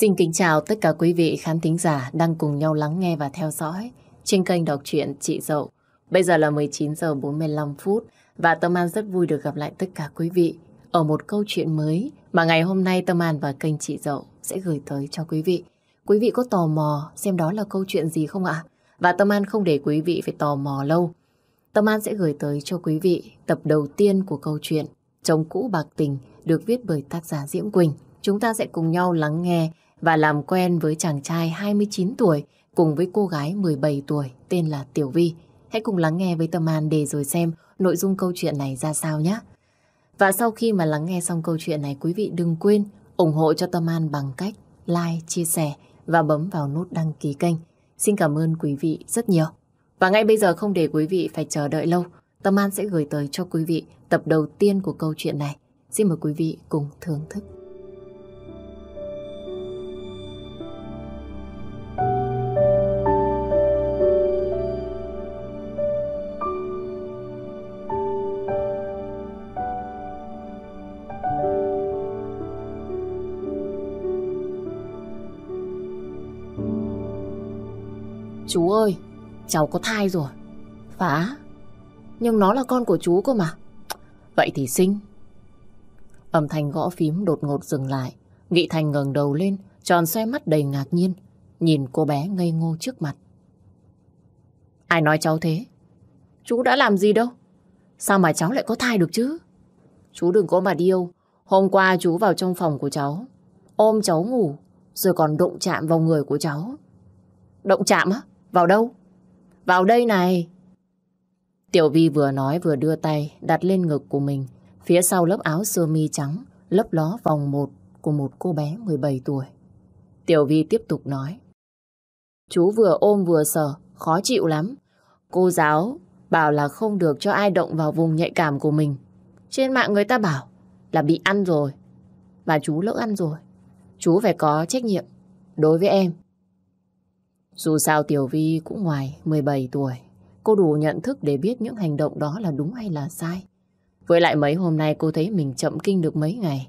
Xin kính chào tất cả quý vị khán thính giả đang cùng nhau lắng nghe và theo dõi trên kênh đọc truyện Chị Dậu. Bây giờ là 19 giờ 45 phút và Tâm An rất vui được gặp lại tất cả quý vị ở một câu chuyện mới mà ngày hôm nay Tâm An và kênh Chị Dậu sẽ gửi tới cho quý vị. Quý vị có tò mò xem đó là câu chuyện gì không ạ? Và Tâm An không để quý vị phải tò mò lâu. Tâm An sẽ gửi tới cho quý vị tập đầu tiên của câu chuyện Chồng cũ bạc tình được viết bởi tác giả Diễm Quỳnh. Chúng ta sẽ cùng nhau lắng nghe và làm quen với chàng trai 29 tuổi cùng với cô gái 17 tuổi tên là Tiểu Vi. Hãy cùng lắng nghe với Tâm An để rồi xem nội dung câu chuyện này ra sao nhé. Và sau khi mà lắng nghe xong câu chuyện này, quý vị đừng quên ủng hộ cho Tâm An bằng cách like, chia sẻ và bấm vào nút đăng ký kênh. Xin cảm ơn quý vị rất nhiều. Và ngay bây giờ không để quý vị phải chờ đợi lâu, Tâm An sẽ gửi tới cho quý vị tập đầu tiên của câu chuyện này. Xin mời quý vị cùng thưởng thức. Chú ơi, cháu có thai rồi. Phá. Nhưng nó là con của chú cơ mà. Vậy thì sinh. Âm thanh gõ phím đột ngột dừng lại. Nghị Thành ngẩng đầu lên, tròn xoay mắt đầy ngạc nhiên, nhìn cô bé ngây ngô trước mặt. Ai nói cháu thế? Chú đã làm gì đâu? Sao mà cháu lại có thai được chứ? Chú đừng có mà điêu. Hôm qua chú vào trong phòng của cháu, ôm cháu ngủ, rồi còn đụng chạm vào người của cháu. Động chạm á? Vào đâu? Vào đây này. Tiểu Vi vừa nói vừa đưa tay đặt lên ngực của mình. Phía sau lớp áo sơ mi trắng lấp ló vòng một của một cô bé 17 tuổi. Tiểu Vi tiếp tục nói. Chú vừa ôm vừa sờ, khó chịu lắm. Cô giáo bảo là không được cho ai động vào vùng nhạy cảm của mình. Trên mạng người ta bảo là bị ăn rồi. Và chú lỡ ăn rồi. Chú phải có trách nhiệm đối với em. Dù sao Tiểu Vi cũng ngoài 17 tuổi, cô đủ nhận thức để biết những hành động đó là đúng hay là sai. Với lại mấy hôm nay cô thấy mình chậm kinh được mấy ngày.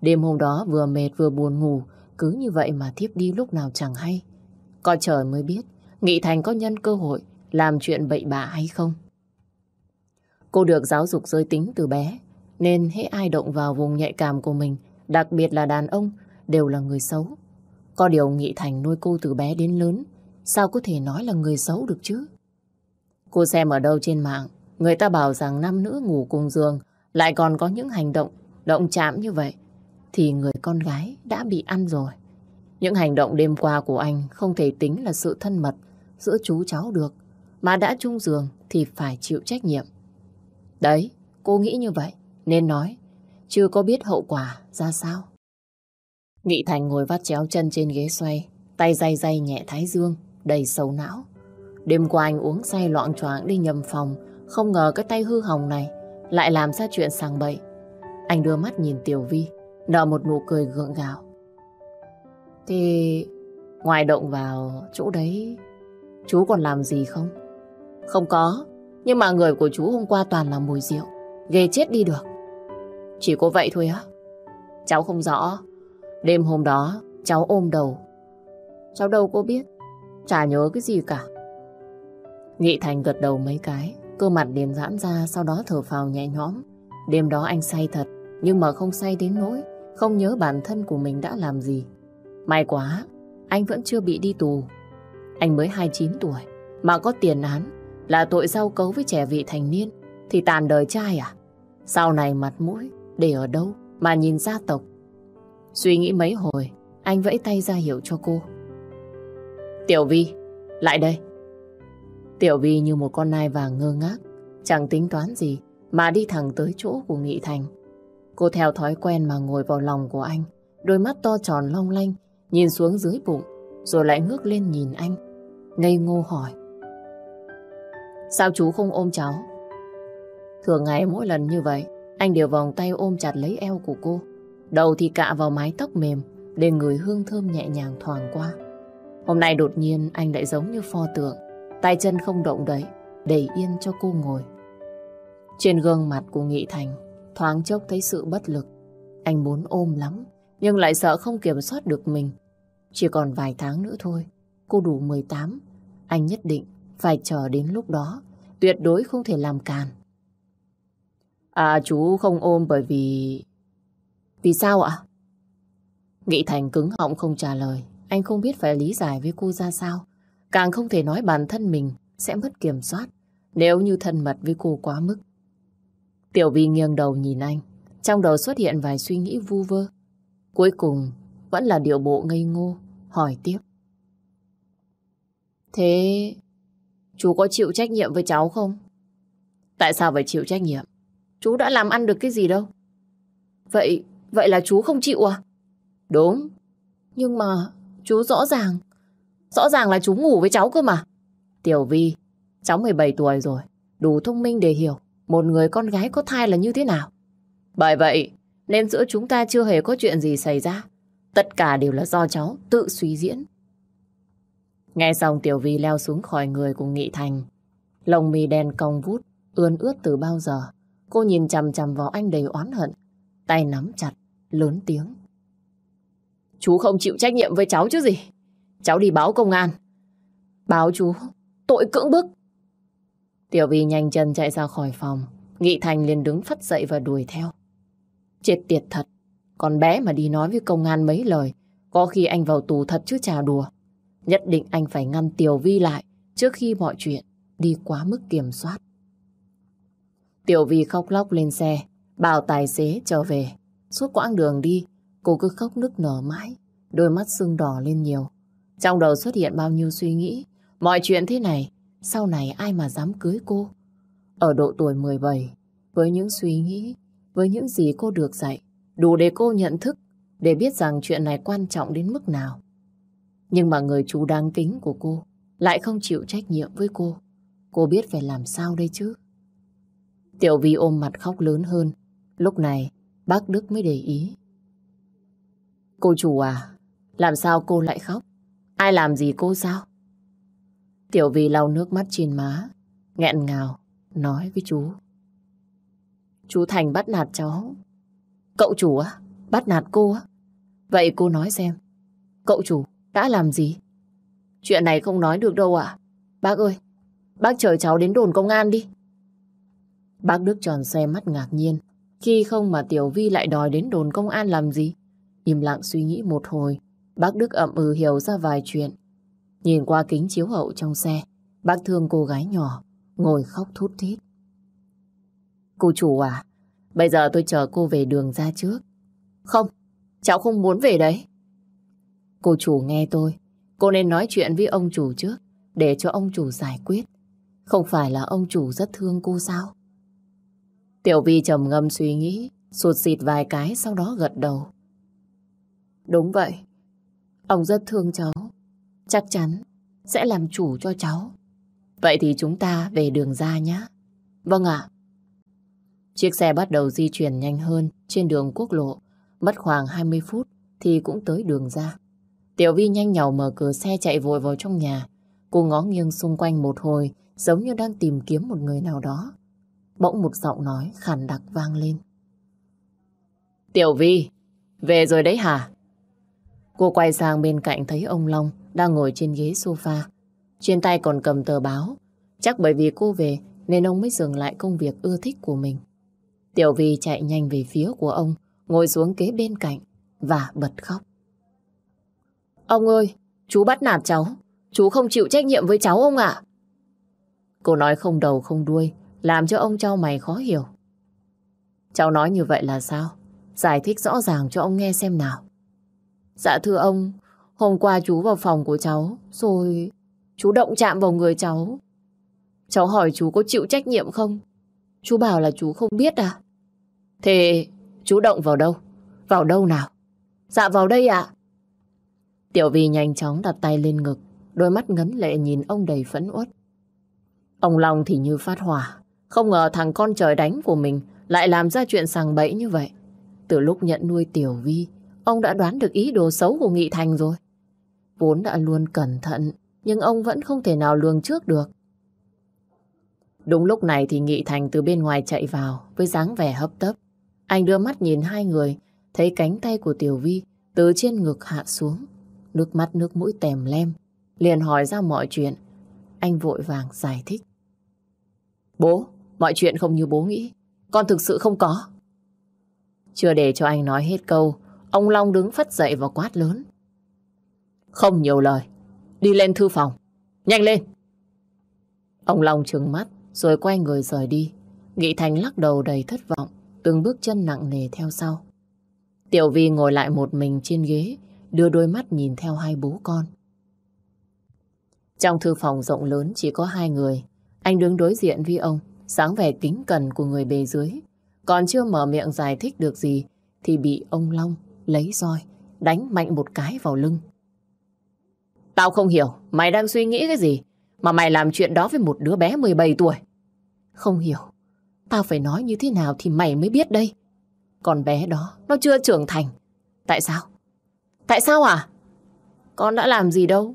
Đêm hôm đó vừa mệt vừa buồn ngủ, cứ như vậy mà thiếp đi lúc nào chẳng hay. Có trời mới biết, Nghị Thành có nhân cơ hội làm chuyện bậy bạ hay không. Cô được giáo dục giới tính từ bé, nên hết ai động vào vùng nhạy cảm của mình, đặc biệt là đàn ông, đều là người xấu. Có điều Nghị Thành nuôi cô từ bé đến lớn, Sao có thể nói là người xấu được chứ? Cô xem ở đâu trên mạng, người ta bảo rằng nam nữ ngủ cùng giường lại còn có những hành động, động chạm như vậy, thì người con gái đã bị ăn rồi. Những hành động đêm qua của anh không thể tính là sự thân mật giữa chú cháu được, mà đã chung giường thì phải chịu trách nhiệm. Đấy, cô nghĩ như vậy, nên nói, chưa có biết hậu quả ra sao. Nghị Thành ngồi vắt chéo chân trên ghế xoay, tay day day nhẹ thái dương, đầy sầu não. Đêm qua anh uống say loạn choạng đi nhầm phòng, không ngờ cái tay hư hỏng này lại làm ra chuyện sang bậy. Anh đưa mắt nhìn Tiểu Vi, nở một nụ cười gượng gạo. Thì ngoài động vào chỗ đấy, chú còn làm gì không? Không có, nhưng mà người của chú hôm qua toàn là mùi rượu, ghê chết đi được. Chỉ có vậy thôi á? Cháu không rõ. Đêm hôm đó, cháu ôm đầu. Cháu đâu có biết Chả nhớ cái gì cả. Nghị Thành gật đầu mấy cái, cơ mặt điềm giãn ra, sau đó thở phào nhẹ nhõm. Đêm đó anh say thật, nhưng mà không say đến nỗi, không nhớ bản thân của mình đã làm gì. May quá, anh vẫn chưa bị đi tù. Anh mới 29 tuổi, mà có tiền án, là tội giao cấu với trẻ vị thành niên, thì tàn đời trai à? Sau này mặt mũi, để ở đâu mà nhìn gia tộc? Suy nghĩ mấy hồi, anh vẫy tay ra hiệu cho cô. Tiểu Vi, lại đây. Tiểu Vi như một con nai vàng ngơ ngác, chẳng tính toán gì mà đi thẳng tới chỗ của Nghị Thành. Cô theo thói quen mà ngồi vào lòng của anh, đôi mắt to tròn long lanh, nhìn xuống dưới bụng, rồi lại ngước lên nhìn anh, ngây ngô hỏi. Sao chú không ôm cháu? Thường ngày mỗi lần như vậy, anh đều vòng tay ôm chặt lấy eo của cô. Đầu thì cạ vào mái tóc mềm, để người hương thơm nhẹ nhàng thoảng qua. Hôm nay đột nhiên anh lại giống như pho tượng, tay chân không động đậy, để yên cho cô ngồi. Trên gương mặt của Nghị Thành, thoáng chốc thấy sự bất lực. Anh muốn ôm lắm, nhưng lại sợ không kiểm soát được mình. Chỉ còn vài tháng nữa thôi, cô đủ 18. Anh nhất định phải chờ đến lúc đó, tuyệt đối không thể làm càn. À chú không ôm bởi vì... Vì sao ạ? Nghị Thành cứng họng không trả lời. Anh không biết phải lý giải với cô ra sao. Càng không thể nói bản thân mình sẽ mất kiểm soát nếu như thân mật với cô quá mức. Tiểu Vi nghiêng đầu nhìn anh. Trong đầu xuất hiện vài suy nghĩ vu vơ. Cuối cùng vẫn là điệu bộ ngây ngô, hỏi tiếp. Thế chú có chịu trách nhiệm với cháu không? Tại sao phải chịu trách nhiệm? Chú đã làm ăn được cái gì đâu. Vậy, vậy là chú không chịu à? Đúng. Nhưng mà chú rõ ràng, rõ ràng là chú ngủ với cháu cơ mà. Tiểu Vi, cháu 17 tuổi rồi, đủ thông minh để hiểu một người con gái có thai là như thế nào. Bởi vậy, nên giữa chúng ta chưa hề có chuyện gì xảy ra. Tất cả đều là do cháu tự suy diễn. Nghe xong Tiểu Vi leo xuống khỏi người của Nghị Thành. Lồng mì đen cong vút, ươn ướt từ bao giờ. Cô nhìn chằm chằm vào anh đầy oán hận. Tay nắm chặt, lớn tiếng. Chú không chịu trách nhiệm với cháu chứ gì. Cháu đi báo công an. Báo chú, tội cưỡng bức. Tiểu Vi nhanh chân chạy ra khỏi phòng. Nghị Thành liền đứng phất dậy và đuổi theo. Chết tiệt thật. Con bé mà đi nói với công an mấy lời. Có khi anh vào tù thật chứ chà đùa. Nhất định anh phải ngăn Tiểu Vi lại trước khi mọi chuyện đi quá mức kiểm soát. Tiểu Vi khóc lóc lên xe, bảo tài xế trở về. Suốt quãng đường đi, cô cứ khóc nức nở mãi, đôi mắt sưng đỏ lên nhiều. Trong đầu xuất hiện bao nhiêu suy nghĩ, mọi chuyện thế này, sau này ai mà dám cưới cô? Ở độ tuổi 17, với những suy nghĩ, với những gì cô được dạy, đủ để cô nhận thức, để biết rằng chuyện này quan trọng đến mức nào. Nhưng mà người chú đáng kính của cô lại không chịu trách nhiệm với cô. Cô biết phải làm sao đây chứ? Tiểu Vi ôm mặt khóc lớn hơn. Lúc này, bác Đức mới để ý. Cô chủ à, làm sao cô lại khóc? Ai làm gì cô sao? Tiểu Vi lau nước mắt trên má, nghẹn ngào, nói với chú. Chú Thành bắt nạt cháu. Cậu chủ á, bắt nạt cô á. Vậy cô nói xem, cậu chủ đã làm gì? Chuyện này không nói được đâu ạ. Bác ơi, bác chờ cháu đến đồn công an đi. Bác Đức tròn xe mắt ngạc nhiên. Khi không mà Tiểu Vi lại đòi đến đồn công an làm gì? Im lặng suy nghĩ một hồi, bác Đức ậm ừ hiểu ra vài chuyện. Nhìn qua kính chiếu hậu trong xe, bác thương cô gái nhỏ, ngồi khóc thút thít. Cô chủ à, bây giờ tôi chờ cô về đường ra trước. Không, cháu không muốn về đấy. Cô chủ nghe tôi, cô nên nói chuyện với ông chủ trước, để cho ông chủ giải quyết. Không phải là ông chủ rất thương cô sao? Tiểu Vi trầm ngâm suy nghĩ, sụt xịt vài cái sau đó gật đầu. Đúng vậy, ông rất thương cháu, chắc chắn sẽ làm chủ cho cháu. Vậy thì chúng ta về đường ra nhé. Vâng ạ. Chiếc xe bắt đầu di chuyển nhanh hơn trên đường quốc lộ, mất khoảng 20 phút thì cũng tới đường ra. Tiểu Vi nhanh nhào mở cửa xe chạy vội vào trong nhà. Cô ngó nghiêng xung quanh một hồi giống như đang tìm kiếm một người nào đó. Bỗng một giọng nói khàn đặc vang lên. Tiểu Vi, về rồi đấy hả? Cô quay sang bên cạnh thấy ông Long đang ngồi trên ghế sofa. Trên tay còn cầm tờ báo. Chắc bởi vì cô về nên ông mới dừng lại công việc ưa thích của mình. Tiểu Vi chạy nhanh về phía của ông, ngồi xuống kế bên cạnh và bật khóc. Ông ơi, chú bắt nạt cháu. Chú không chịu trách nhiệm với cháu ông ạ. Cô nói không đầu không đuôi, làm cho ông trao mày khó hiểu. Cháu nói như vậy là sao? Giải thích rõ ràng cho ông nghe xem nào. Dạ thưa ông, hôm qua chú vào phòng của cháu, rồi chú động chạm vào người cháu. Cháu hỏi chú có chịu trách nhiệm không? Chú bảo là chú không biết à? Thế chú động vào đâu? Vào đâu nào? Dạ vào đây ạ. Tiểu Vi nhanh chóng đặt tay lên ngực, đôi mắt ngấn lệ nhìn ông đầy phẫn uất. Ông Long thì như phát hỏa, không ngờ thằng con trời đánh của mình lại làm ra chuyện sàng bẫy như vậy. Từ lúc nhận nuôi Tiểu Vi, ông đã đoán được ý đồ xấu của Nghị Thành rồi. Vốn đã luôn cẩn thận, nhưng ông vẫn không thể nào lường trước được. Đúng lúc này thì Nghị Thành từ bên ngoài chạy vào với dáng vẻ hấp tấp. Anh đưa mắt nhìn hai người, thấy cánh tay của Tiểu Vi từ trên ngực hạ xuống. nước mắt nước mũi tèm lem, liền hỏi ra mọi chuyện. Anh vội vàng giải thích. Bố, mọi chuyện không như bố nghĩ. Con thực sự không có. Chưa để cho anh nói hết câu, ông Long đứng phất dậy và quát lớn. Không nhiều lời, đi lên thư phòng. Nhanh lên! Ông Long trừng mắt, rồi quay người rời đi. Nghị Thành lắc đầu đầy thất vọng, từng bước chân nặng nề theo sau. Tiểu Vi ngồi lại một mình trên ghế, đưa đôi mắt nhìn theo hai bố con. Trong thư phòng rộng lớn chỉ có hai người. Anh đứng đối diện với ông, sáng vẻ kính cẩn của người bề dưới. Còn chưa mở miệng giải thích được gì, thì bị ông Long lấy roi, đánh mạnh một cái vào lưng. Tao không hiểu, mày đang suy nghĩ cái gì? Mà mày làm chuyện đó với một đứa bé 17 tuổi. Không hiểu, tao phải nói như thế nào thì mày mới biết đây. Còn bé đó, nó chưa trưởng thành. Tại sao? Tại sao à? Con đã làm gì đâu.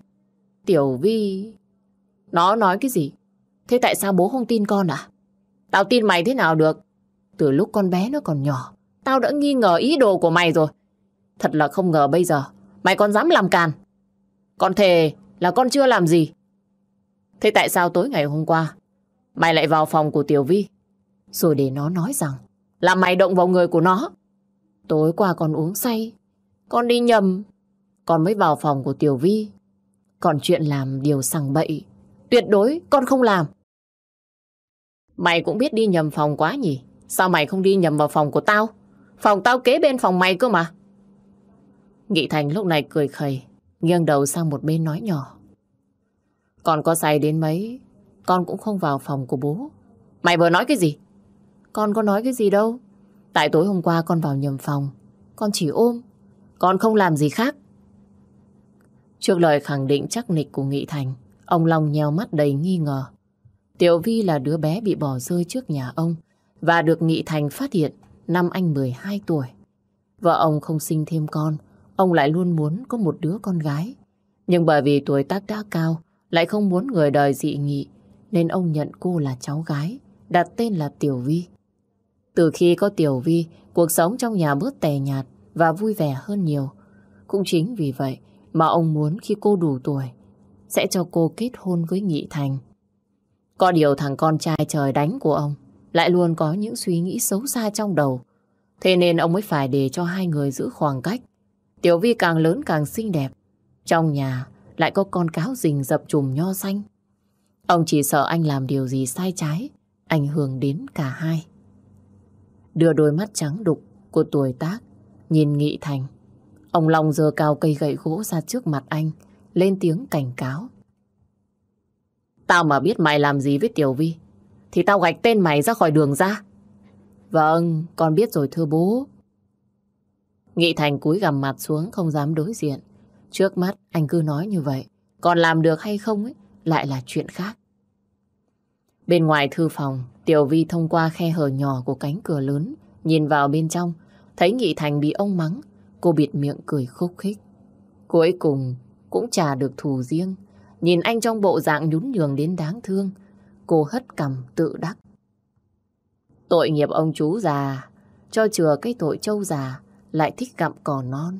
Tiểu Vi... Nó nói cái gì? Thế tại sao bố không tin con à? Tao tin mày thế nào được? Từ lúc con bé nó còn nhỏ, tao đã nghi ngờ ý đồ của mày rồi. Thật là không ngờ bây giờ, mày còn dám làm càn. Con thề là con chưa làm gì. Thế tại sao tối ngày hôm qua, mày lại vào phòng của Tiểu Vi, rồi để nó nói rằng là mày động vào người của nó. Tối qua con uống say, con đi nhầm, con mới vào phòng của Tiểu Vi. Còn chuyện làm điều sằng bậy, tuyệt đối con không làm. Mày cũng biết đi nhầm phòng quá nhỉ? Sao mày không đi nhầm vào phòng của tao? Phòng tao kế bên phòng mày cơ mà. Nghị Thành lúc này cười khẩy, nghiêng đầu sang một bên nói nhỏ. Con có say đến mấy, con cũng không vào phòng của bố. Mày vừa nói cái gì? Con có nói cái gì đâu. Tại tối hôm qua con vào nhầm phòng, con chỉ ôm, con không làm gì khác. Trước lời khẳng định chắc nịch của Nghị Thành, ông Long nheo mắt đầy nghi ngờ. Tiểu Vi là đứa bé bị bỏ rơi trước nhà ông và được Nghị Thành phát hiện năm anh 12 tuổi. Vợ ông không sinh thêm con, ông lại luôn muốn có một đứa con gái. Nhưng bởi vì tuổi tác đã cao, lại không muốn người đời dị nghị, nên ông nhận cô là cháu gái, đặt tên là Tiểu Vi. Từ khi có Tiểu Vi, cuộc sống trong nhà bớt tè nhạt và vui vẻ hơn nhiều. Cũng chính vì vậy mà ông muốn khi cô đủ tuổi, sẽ cho cô kết hôn với Nghị Thành. Có điều thằng con trai trời đánh của ông lại luôn có những suy nghĩ xấu xa trong đầu. Thế nên ông mới phải để cho hai người giữ khoảng cách. Tiểu Vi càng lớn càng xinh đẹp. Trong nhà lại có con cáo rình dập chùm nho xanh. Ông chỉ sợ anh làm điều gì sai trái, ảnh hưởng đến cả hai. Đưa đôi mắt trắng đục của tuổi tác, nhìn Nghị Thành. Ông Long giơ cao cây gậy gỗ ra trước mặt anh, lên tiếng cảnh cáo. Tao mà biết mày làm gì với Tiểu Vi, thì tao gạch tên mày ra khỏi đường ra. Vâng, con biết rồi thưa bố. Nghị Thành cúi gằm mặt xuống không dám đối diện. Trước mắt anh cứ nói như vậy. Còn làm được hay không ấy, lại là chuyện khác. Bên ngoài thư phòng, Tiểu Vi thông qua khe hở nhỏ của cánh cửa lớn, nhìn vào bên trong, thấy Nghị Thành bị ông mắng, cô bịt miệng cười khúc khích. Cuối cùng cũng trả được thù riêng, nhìn anh trong bộ dạng nhún nhường đến đáng thương, cô hất cằm tự đắc. Tội nghiệp ông chú già, cho chừa cái tội trâu già, lại thích gặm cỏ non.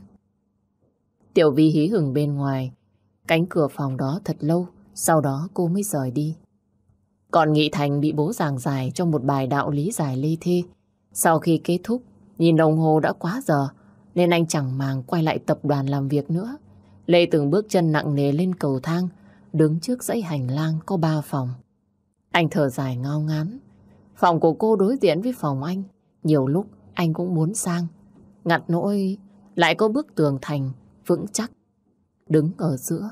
Tiểu Vi hí hửng bên ngoài, cánh cửa phòng đó thật lâu, sau đó cô mới rời đi. Còn Nghị Thành bị bố giảng giải trong một bài đạo lý giải lê thi Sau khi kết thúc, nhìn đồng hồ đã quá giờ, nên anh chẳng màng quay lại tập đoàn làm việc nữa. Lê từng bước chân nặng nề lên cầu thang, đứng trước dãy hành lang có ba phòng. Anh thở dài ngao ngán. Phòng của cô đối diện với phòng anh. Nhiều lúc anh cũng muốn sang. Ngặt nỗi lại có bức tường thành vững chắc. Đứng ở giữa.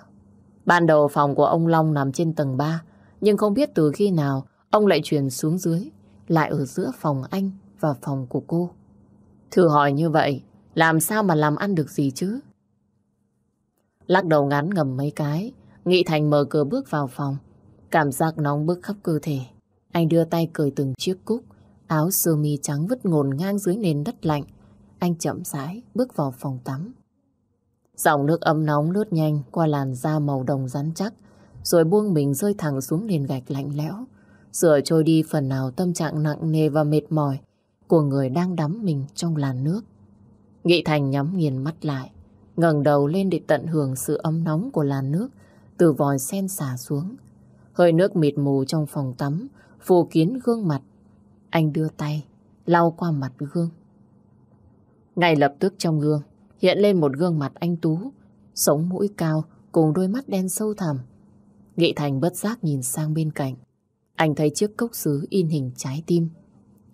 Ban đầu phòng của ông Long nằm trên tầng 3. Nhưng không biết từ khi nào ông lại chuyển xuống dưới. Lại ở giữa phòng anh và phòng của cô. Thử hỏi như vậy, làm sao mà làm ăn được gì chứ? Lắc đầu ngắn ngầm mấy cái, Nghị Thành mở cửa bước vào phòng. Cảm giác nóng bức khắp cơ thể. Anh đưa tay cởi từng chiếc cúc, áo sơ mi trắng vứt ngổn ngang dưới nền đất lạnh. Anh chậm rãi bước vào phòng tắm. Dòng nước ấm nóng lướt nhanh qua làn da màu đồng rắn chắc, rồi buông mình rơi thẳng xuống nền gạch lạnh lẽo, rửa trôi đi phần nào tâm trạng nặng nề và mệt mỏi, của, người đang đắm mình trong làn nước. Nghị Thành nhắm nghiền mắt lại, ngẩng đầu lên để tận hưởng sự ấm nóng của làn nước từ vòi sen xả xuống. Hơi nước mịt mù trong phòng tắm, phủ kín gương mặt. Anh đưa tay, lau qua mặt gương. Ngay lập tức trong gương, hiện lên một gương mặt anh Tú, sống mũi cao cùng đôi mắt đen sâu thẳm. Nghị Thành bất giác nhìn sang bên cạnh. Anh thấy chiếc cốc sứ in hình trái tim.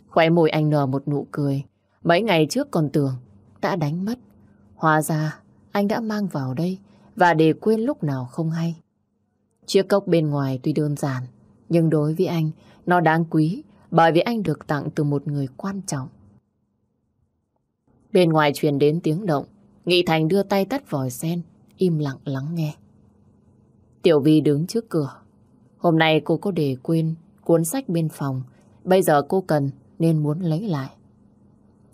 Khóe môi anh nở một nụ cười. Mấy ngày trước còn tưởng đã đánh mất. Hóa ra anh đã mang vào đây và để quên lúc nào không hay. Chiếc cốc bên ngoài tuy đơn giản, nhưng đối với anh, nó đáng quý bởi vì anh được tặng từ một người quan trọng. Bên ngoài truyền đến tiếng động, Nghị Thành đưa tay tắt vòi sen, im lặng lắng nghe. Tiểu Vi đứng trước cửa. Hôm nay cô có để quên cuốn sách bên phòng, bây giờ cô cần nên muốn lấy lại.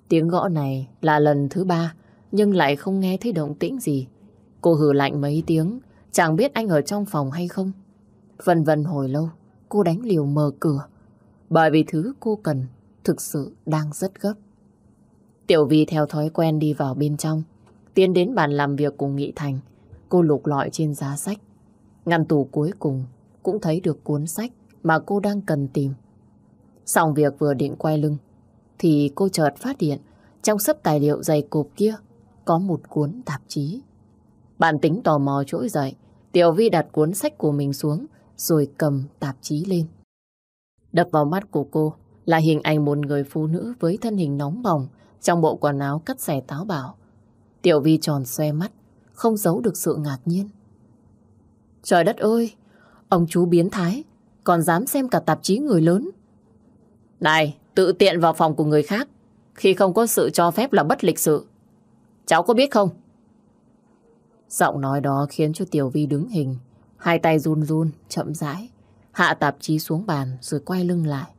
Tiếng gõ này là lần thứ ba, nhưng lại không nghe thấy động tĩnh gì. Cô hừ lạnh mấy tiếng, chẳng biết anh ở trong phòng hay không. vần vần hồi lâu, cô đánh liều mở cửa, bởi vì thứ cô cần thực sự đang rất gấp. Tiểu Vi theo thói quen đi vào bên trong, tiến đến bàn làm việc cùng Nghị Thành. Cô lục lọi trên giá sách. Ngăn tủ cuối cùng cũng thấy được cuốn sách mà cô đang cần tìm. Xong việc vừa định quay lưng, thì cô chợt phát hiện trong sấp tài liệu dày cộp kia có một cuốn tạp chí. Bạn tính tò mò trỗi dậy, Tiểu Vi đặt cuốn sách của mình xuống rồi cầm tạp chí lên. Đập vào mắt của cô là hình ảnh một người phụ nữ với thân hình nóng bỏng trong bộ quần áo cắt xẻ táo bảo. Tiểu Vi tròn xoe mắt, không giấu được sự ngạc nhiên. Trời đất ơi, ông chú biến thái, còn dám xem cả tạp chí người lớn. Này, tự tiện vào phòng của người khác, khi không có sự cho phép là bất lịch sự. Cháu có biết không? Giọng nói đó khiến cho Tiểu Vi đứng hình, hai tay run run, chậm rãi, hạ tạp chí xuống bàn rồi quay lưng lại.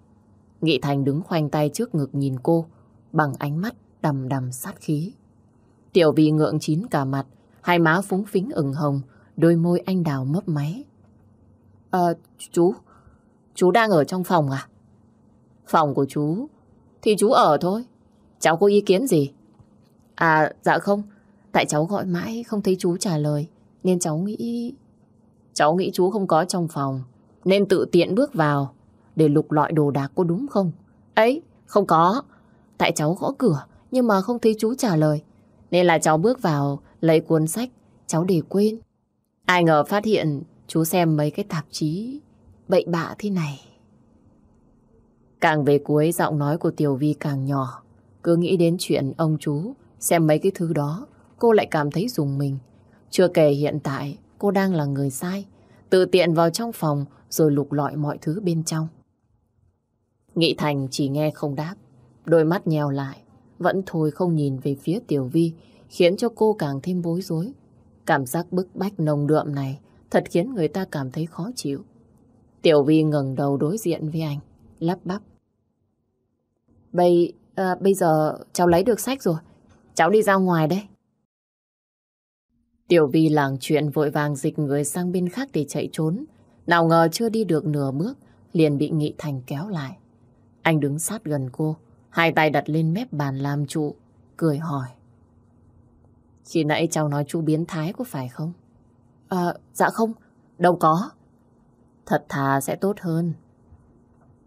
Nghị Thành đứng khoanh tay trước ngực nhìn cô, bằng ánh mắt đầm đầm sát khí. Tiểu Vi ngượng chín cả mặt, hai má phúng phính ửng hồng, đôi môi anh đào mấp máy. Ờ, chú, chú đang ở trong phòng à? Phòng của chú, thì chú ở thôi. Cháu có ý kiến gì? À, dạ không. Tại cháu gọi mãi không thấy chú trả lời, nên cháu nghĩ... Cháu nghĩ chú không có trong phòng, nên tự tiện bước vào để lục lọi đồ đạc có đúng không? Ấy, không có. Tại cháu gõ cửa, nhưng mà không thấy chú trả lời. Nên là cháu bước vào, lấy cuốn sách, cháu để quên. Ai ngờ phát hiện chú xem mấy cái tạp chí bậy bạ thế này. Càng về cuối giọng nói của Tiểu Vi càng nhỏ. Cứ nghĩ đến chuyện ông chú xem mấy cái thứ đó, cô lại cảm thấy dùng mình. Chưa kể hiện tại cô đang là người sai, tự tiện vào trong phòng rồi lục lọi mọi thứ bên trong. Nghị Thành chỉ nghe không đáp, đôi mắt nhèo lại, vẫn thôi không nhìn về phía Tiểu Vi, khiến cho cô càng thêm bối rối. Cảm giác bức bách nồng đượm này thật khiến người ta cảm thấy khó chịu. Tiểu Vi ngẩng đầu đối diện với anh, lắp bắp. Bây, à, bây giờ cháu lấy được sách rồi, cháu đi ra ngoài đây. Tiểu Vi làng chuyện vội vàng dịch người sang bên khác để chạy trốn. Nào ngờ chưa đi được nửa bước, liền bị Nghị Thành kéo lại. Anh đứng sát gần cô, hai tay đặt lên mép bàn làm trụ, cười hỏi. Khi nãy cháu nói chú biến thái có phải không? À, dạ không, đâu có. Thật thà sẽ tốt hơn.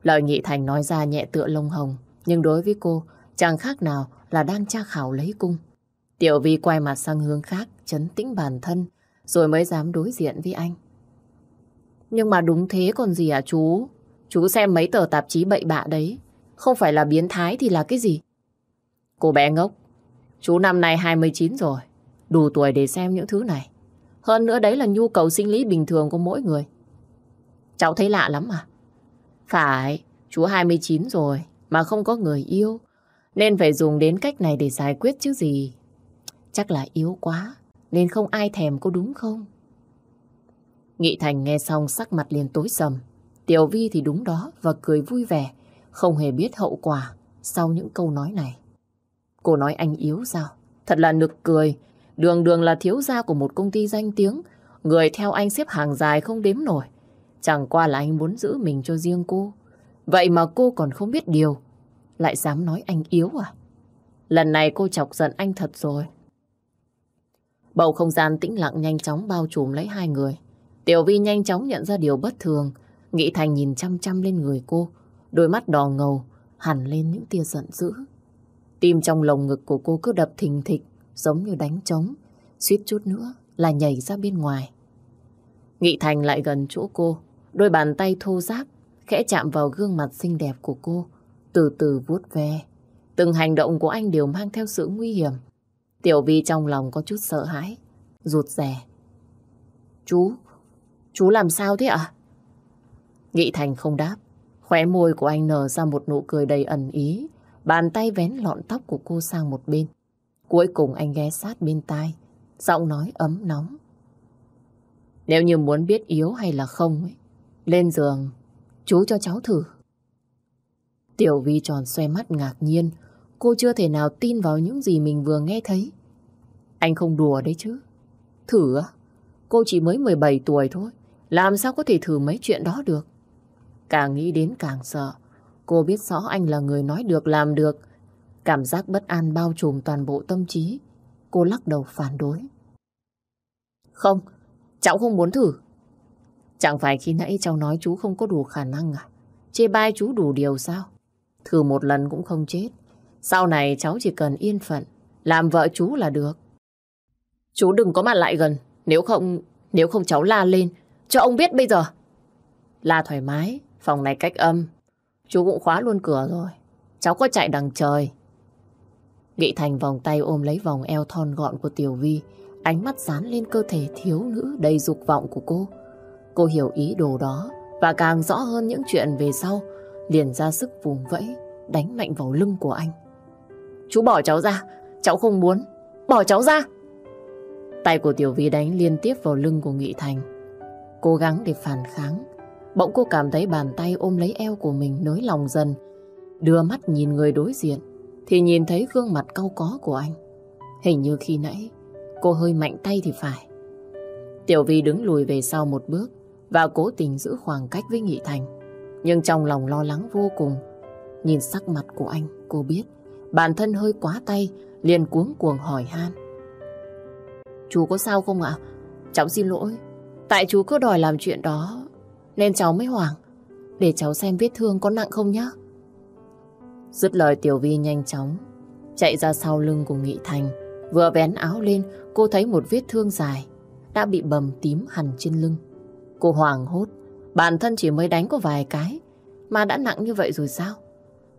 Lời Nghị Thành nói ra nhẹ tựa lông hồng, nhưng đối với cô, chẳng khác nào là đang tra khảo lấy cung. Tiểu Vi quay mặt sang hướng khác, chấn tĩnh bản thân, rồi mới dám đối diện với anh. Nhưng mà đúng thế còn gì à chú? Chú xem mấy tờ tạp chí bậy bạ đấy, không phải là biến thái thì là cái gì? Cô bé ngốc, chú năm nay 29 rồi, đủ tuổi để xem những thứ này. Hơn nữa đấy là nhu cầu sinh lý bình thường của mỗi người. Cháu thấy lạ lắm à? Phải, chú 29 rồi mà không có người yêu, nên phải dùng đến cách này để giải quyết chứ gì. Chắc là yếu quá, nên không ai thèm cô đúng không? Nghị Thành nghe xong sắc mặt liền tối sầm. Tiểu Vi thì đúng đó và cười vui vẻ, không hề biết hậu quả sau những câu nói này. Cô nói anh yếu sao? Thật là nực cười. Đường đường là thiếu gia của một công ty danh tiếng, người theo anh xếp hàng dài không đếm nổi. Chẳng qua là anh muốn giữ mình cho riêng cô. Vậy mà cô còn không biết điều. Lại dám nói anh yếu à? Lần này cô chọc giận anh thật rồi. Bầu không gian tĩnh lặng nhanh chóng bao trùm lấy hai người. Tiểu Vi nhanh chóng nhận ra điều bất thường. Nghị Thành nhìn chăm chăm lên người cô. Đôi mắt đỏ ngầu, hẳn lên những tia giận dữ. Tim trong lồng ngực của cô cứ đập thình thịch, giống như đánh trống. Suýt chút nữa là nhảy ra bên ngoài. Nghị Thành lại gần chỗ cô, đôi bàn tay thô ráp, khẽ chạm vào gương mặt xinh đẹp của cô, từ từ vuốt ve. Từng hành động của anh đều mang theo sự nguy hiểm. Tiểu Vi trong lòng có chút sợ hãi, rụt rè. Chú, chú làm sao thế ạ? Nghị Thành không đáp. Khóe môi của anh nở ra một nụ cười đầy ẩn ý. Bàn tay vén lọn tóc của cô sang một bên. Cuối cùng anh ghé sát bên tai. Giọng nói ấm nóng. Nếu như muốn biết yếu hay là không ấy, lên giường, chú cho cháu thử. Tiểu Vi tròn xoe mắt ngạc nhiên. Cô chưa thể nào tin vào những gì mình vừa nghe thấy. Anh không đùa đấy chứ. Thử á? Cô chỉ mới 17 tuổi thôi. Làm sao có thể thử mấy chuyện đó được? Càng nghĩ đến càng sợ. Cô biết rõ anh là người nói được làm được. Cảm giác bất an bao trùm toàn bộ tâm trí. Cô lắc đầu phản đối. Không, cháu không muốn thử. Chẳng phải khi nãy cháu nói chú không có đủ khả năng à? Chê bai chú đủ điều sao? Thử một lần cũng không chết. Sau này cháu chỉ cần yên phận, làm vợ chú là được. Chú đừng có mặt lại gần, nếu không, nếu không cháu la lên, cho ông biết bây giờ. La thoải mái, phòng này cách âm. Chú cũng khóa luôn cửa rồi. Cháu có chạy đằng trời. Nghị Thành vòng tay ôm lấy vòng eo thon gọn của Tiểu Vi, ánh mắt dán lên cơ thể thiếu nữ đầy dục vọng của cô. Cô hiểu ý đồ đó và càng rõ hơn những chuyện về sau, liền ra sức vùng vẫy, đánh mạnh vào lưng của anh. Chú bỏ cháu ra, cháu không muốn, bỏ cháu ra. Tay của Tiểu Vi đánh liên tiếp vào lưng của Nghị Thành. Cố gắng để phản kháng. Bỗng cô cảm thấy bàn tay ôm lấy eo của mình nới lòng dần. Đưa mắt nhìn người đối diện, thì nhìn thấy gương mặt cau có của anh. Hình như khi nãy, cô hơi mạnh tay thì phải. Tiểu Vi đứng lùi về sau một bước và cố tình giữ khoảng cách với Nghị Thành. Nhưng trong lòng lo lắng vô cùng. Nhìn sắc mặt của anh, cô biết bản thân hơi quá tay, liền cuống cuồng hỏi han. Chú có sao không ạ? Cháu xin lỗi. Tại chú cứ đòi làm chuyện đó, nên cháu mới hoảng. Để cháu xem vết thương có nặng không nhá. Dứt lời Tiểu Vi nhanh chóng, chạy ra sau lưng của Nghị Thành. Vừa vén áo lên, cô thấy một vết thương dài, đã bị bầm tím hẳn trên lưng. Cô hoảng hốt, bản thân chỉ mới đánh có vài cái, mà đã nặng như vậy rồi sao?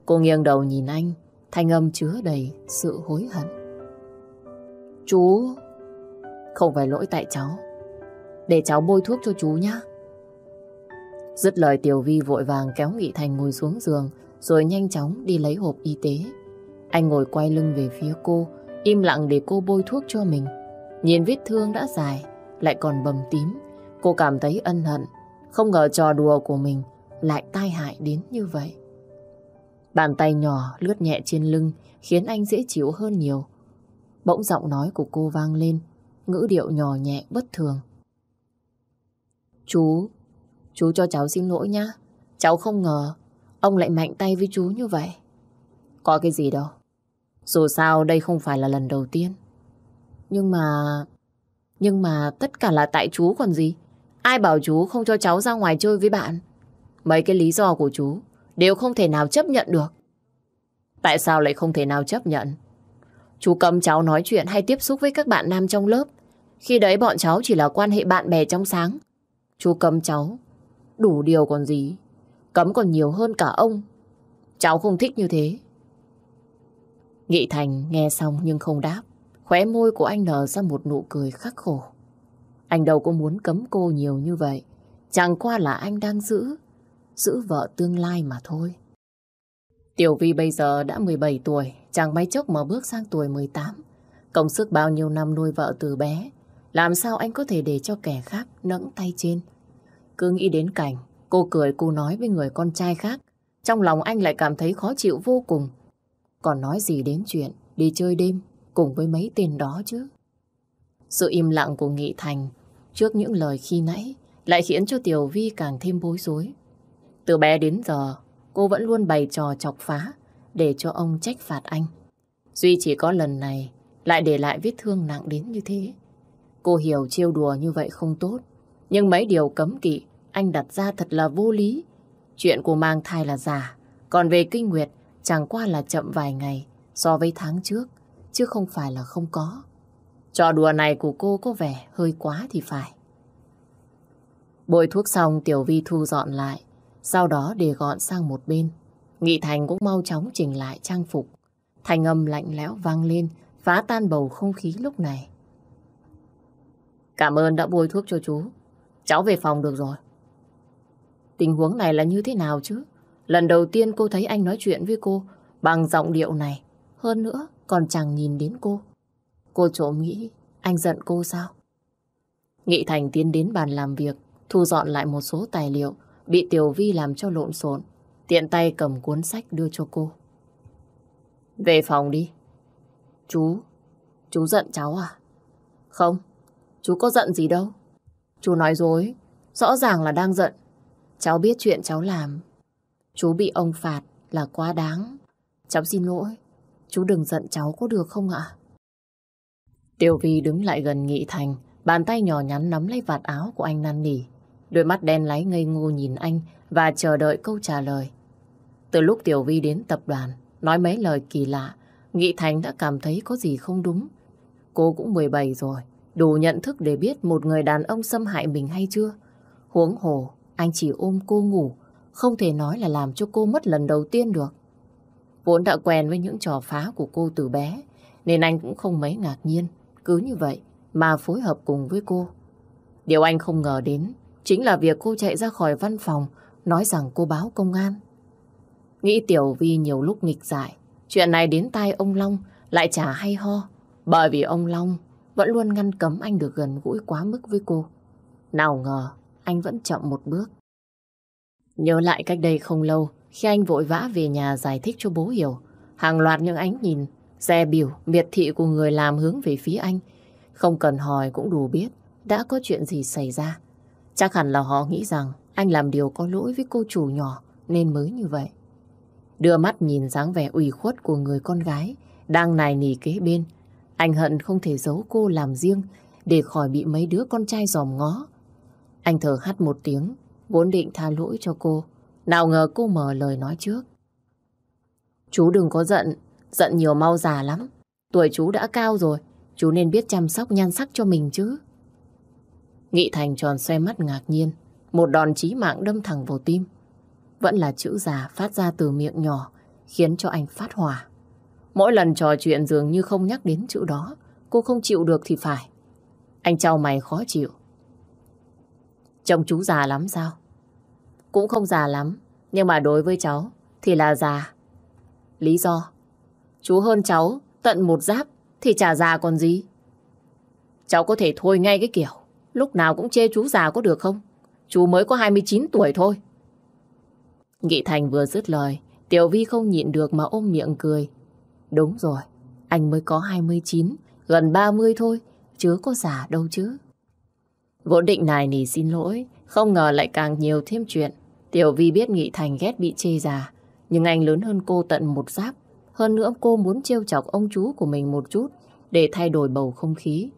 Cô nghiêng đầu nhìn anh, thanh âm chứa đầy sự hối hận. Chú, không phải lỗi tại cháu. Để cháu bôi thuốc cho chú nhé. Dứt lời Tiểu Vi vội vàng kéo Nghị Thành ngồi xuống giường, rồi nhanh chóng đi lấy hộp y tế. Anh ngồi quay lưng về phía cô, im lặng để cô bôi thuốc cho mình. Nhìn vết thương đã dài, lại còn bầm tím. Cô cảm thấy ân hận, không ngờ trò đùa của mình lại tai hại đến như vậy. Bàn tay nhỏ lướt nhẹ trên lưng khiến anh dễ chịu hơn nhiều. Bỗng giọng nói của cô vang lên, ngữ điệu nhỏ nhẹ bất thường. Chú, chú cho cháu xin lỗi nhá. Cháu không ngờ ông lại mạnh tay với chú như vậy. Có cái gì đâu. Dù sao đây không phải là lần đầu tiên. Nhưng mà... Nhưng mà tất cả là tại chú còn gì. Ai bảo chú không cho cháu ra ngoài chơi với bạn? Mấy cái lý do của chú đều không thể nào chấp nhận được. Tại sao lại không thể nào chấp nhận? Chú cấm cháu nói chuyện hay tiếp xúc với các bạn nam trong lớp. Khi đấy bọn cháu chỉ là quan hệ bạn bè trong sáng. Chú cấm cháu. Đủ điều còn gì. Cấm còn nhiều hơn cả ông. Cháu không thích như thế. Nghị Thành nghe xong nhưng không đáp. Khóe môi của anh nở ra một nụ cười khắc khổ. Anh đâu có muốn cấm cô nhiều như vậy. Chẳng qua là anh đang giữ, giữ vợ tương lai mà thôi. Tiểu Vi bây giờ đã 17 tuổi, chẳng mấy chốc mà bước sang tuổi 18. Công sức bao nhiêu năm nuôi vợ từ bé, làm sao anh có thể để cho kẻ khác nẫng tay trên. Cứ nghĩ đến cảnh, cô cười cô nói với người con trai khác, trong lòng anh lại cảm thấy khó chịu vô cùng. Còn nói gì đến chuyện đi chơi đêm cùng với mấy tên đó chứ. Sự im lặng của Nghị Thành trước những lời khi nãy lại khiến cho Tiểu Vi càng thêm bối rối. Từ bé đến giờ, cô vẫn luôn bày trò chọc phá để cho ông trách phạt anh. Duy chỉ có lần này lại để lại vết thương nặng đến như thế. Cô hiểu trêu đùa như vậy không tốt. Nhưng mấy điều cấm kỵ anh đặt ra thật là vô lý. Chuyện của mang thai là giả. Còn về kinh nguyệt chẳng qua là chậm vài ngày so với tháng trước. Chứ không phải là không có. Trò đùa này của cô có vẻ hơi quá thì phải. Bôi thuốc xong Tiểu Vi thu dọn lại. Sau đó để gọn sang một bên. Nghị Thành cũng mau chóng chỉnh lại trang phục. Thành âm lạnh lẽo vang lên, phá tan bầu không khí lúc này. Cảm ơn đã bôi thuốc cho chú. Cháu về phòng được rồi. Tình huống này là như thế nào chứ? Lần đầu tiên cô thấy anh nói chuyện với cô bằng giọng điệu này. Hơn nữa, còn chẳng nhìn đến cô. Cô trộm nghĩ anh giận cô sao? Nghị Thành tiến đến bàn làm việc, thu dọn lại một số tài liệu bị Tiểu Vi làm cho lộn xộn. Tiện tay cầm cuốn sách đưa cho cô. Về phòng đi. Chú, chú giận cháu à? Không, chú có giận gì đâu. Chú nói dối, rõ ràng là đang giận. Cháu biết chuyện cháu làm. Chú bị ông phạt là quá đáng. Cháu xin lỗi, chú đừng giận cháu có được không ạ? Tiểu Vi đứng lại gần Nghị Thành, bàn tay nhỏ nhắn nắm lấy vạt áo của anh năn nỉ. Đôi mắt đen láy ngây ngô nhìn anh và chờ đợi câu trả lời. Từ lúc Tiểu Vi đến tập đoàn, nói mấy lời kỳ lạ, Nghị Thành đã cảm thấy có gì không đúng. Cô cũng 17 rồi, đủ nhận thức để biết một người đàn ông xâm hại mình hay chưa. Huống hồ, anh chỉ ôm cô ngủ, không thể nói là làm cho cô mất lần đầu tiên được. Vốn đã quen với những trò phá của cô từ bé, nên anh cũng không mấy ngạc nhiên. Cứ như vậy mà phối hợp cùng với cô. Điều anh không ngờ đến chính là việc cô chạy ra khỏi văn phòng nói rằng cô báo công an. Nghĩ Tiểu Vi nhiều lúc nghịch dại. Chuyện này đến tai ông Long lại chả hay ho. Bởi vì ông Long vẫn luôn ngăn cấm anh được gần gũi quá mức với cô. Nào ngờ anh vẫn chậm một bước. Nhớ lại cách đây không lâu khi anh vội vã về nhà giải thích cho bố hiểu. Hàng loạt những ánh nhìn, xe biểu, miệt thị của người làm hướng về phía anh. Không cần hỏi cũng đủ biết đã có chuyện gì xảy ra. Chắc hẳn là họ nghĩ rằng anh làm điều có lỗi với cô chủ nhỏ nên mới như vậy. Đưa mắt nhìn dáng vẻ ủy khuất của người con gái đang nài nỉ kế bên. Anh hận không thể giấu cô làm riêng để khỏi bị mấy đứa con trai dòm ngó. Anh thở hắt một tiếng, vốn định tha lỗi cho cô. Nào ngờ cô mở lời nói trước. Chú đừng có giận, giận nhiều mau già lắm. Tuổi chú đã cao rồi, chú nên biết chăm sóc nhan sắc cho mình chứ. Nghị Thành tròn xoay mắt ngạc nhiên, một đòn chí mạng đâm thẳng vào tim. Vẫn là chữ già phát ra từ miệng nhỏ, khiến cho anh phát hỏa. Mỗi lần trò chuyện dường như không nhắc đến chữ đó, cô không chịu được thì phải. Anh trao mày khó chịu. Chồng chú già lắm sao? Cũng không già lắm, nhưng mà đối với cháu thì là già. Lý do? Chú hơn cháu tận một giáp thì chả già còn gì. Cháu có thể thôi ngay cái kiểu. Lúc nào cũng chê chú già có được không? Chú mới có 29 tuổi thôi. Nghị Thành vừa dứt lời, Tiểu Vi không nhịn được mà ôm miệng cười. Đúng rồi, anh mới có 29, gần 30 thôi, chứ có già đâu chứ. Vốn định này nỉ xin lỗi, không ngờ lại càng nhiều thêm chuyện. Tiểu Vi biết Nghị Thành ghét bị chê già, nhưng anh lớn hơn cô tận một giáp. Hơn nữa cô muốn trêu chọc ông chú của mình một chút để thay đổi bầu không khí.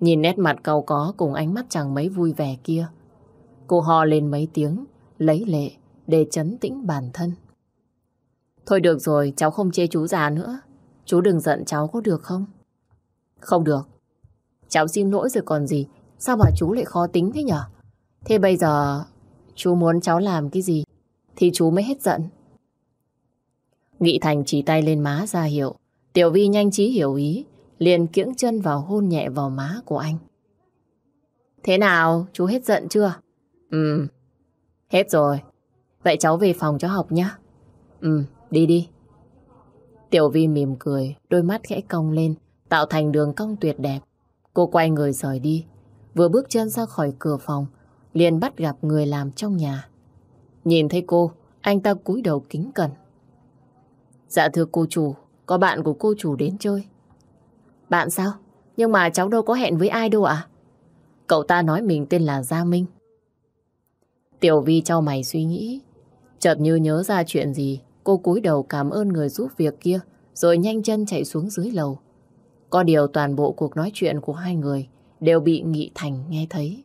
Nhìn nét mặt cau có cùng ánh mắt chẳng mấy vui vẻ kia. Cô ho lên mấy tiếng, lấy lệ để chấn tĩnh bản thân. Thôi được rồi, cháu không chê chú già nữa. Chú đừng giận cháu có được không? Không được. Cháu xin lỗi rồi còn gì. Sao mà chú lại khó tính thế nhở? Thế bây giờ chú muốn cháu làm cái gì thì chú mới hết giận. Nghị Thành chỉ tay lên má ra hiệu. Tiểu Vi nhanh trí hiểu ý, liền kiễng chân vào hôn nhẹ vào má của anh. Thế nào, chú hết giận chưa? Ừ, hết rồi. Vậy cháu về phòng cho học nhé. Ừ, đi đi. Tiểu Vi mỉm cười, đôi mắt khẽ cong lên, tạo thành đường cong tuyệt đẹp. Cô quay người rời đi, vừa bước chân ra khỏi cửa phòng, liền bắt gặp người làm trong nhà. Nhìn thấy cô, anh ta cúi đầu kính cẩn. Dạ thưa cô chủ, có bạn của cô chủ đến chơi. Bạn sao? Nhưng mà cháu đâu có hẹn với ai đâu ạ? Cậu ta nói mình tên là Gia Minh. Tiểu Vi cho mày suy nghĩ. Chợt như nhớ ra chuyện gì, cô cúi đầu cảm ơn người giúp việc kia, rồi nhanh chân chạy xuống dưới lầu. Có điều toàn bộ cuộc nói chuyện của hai người đều bị Nghị Thành nghe thấy.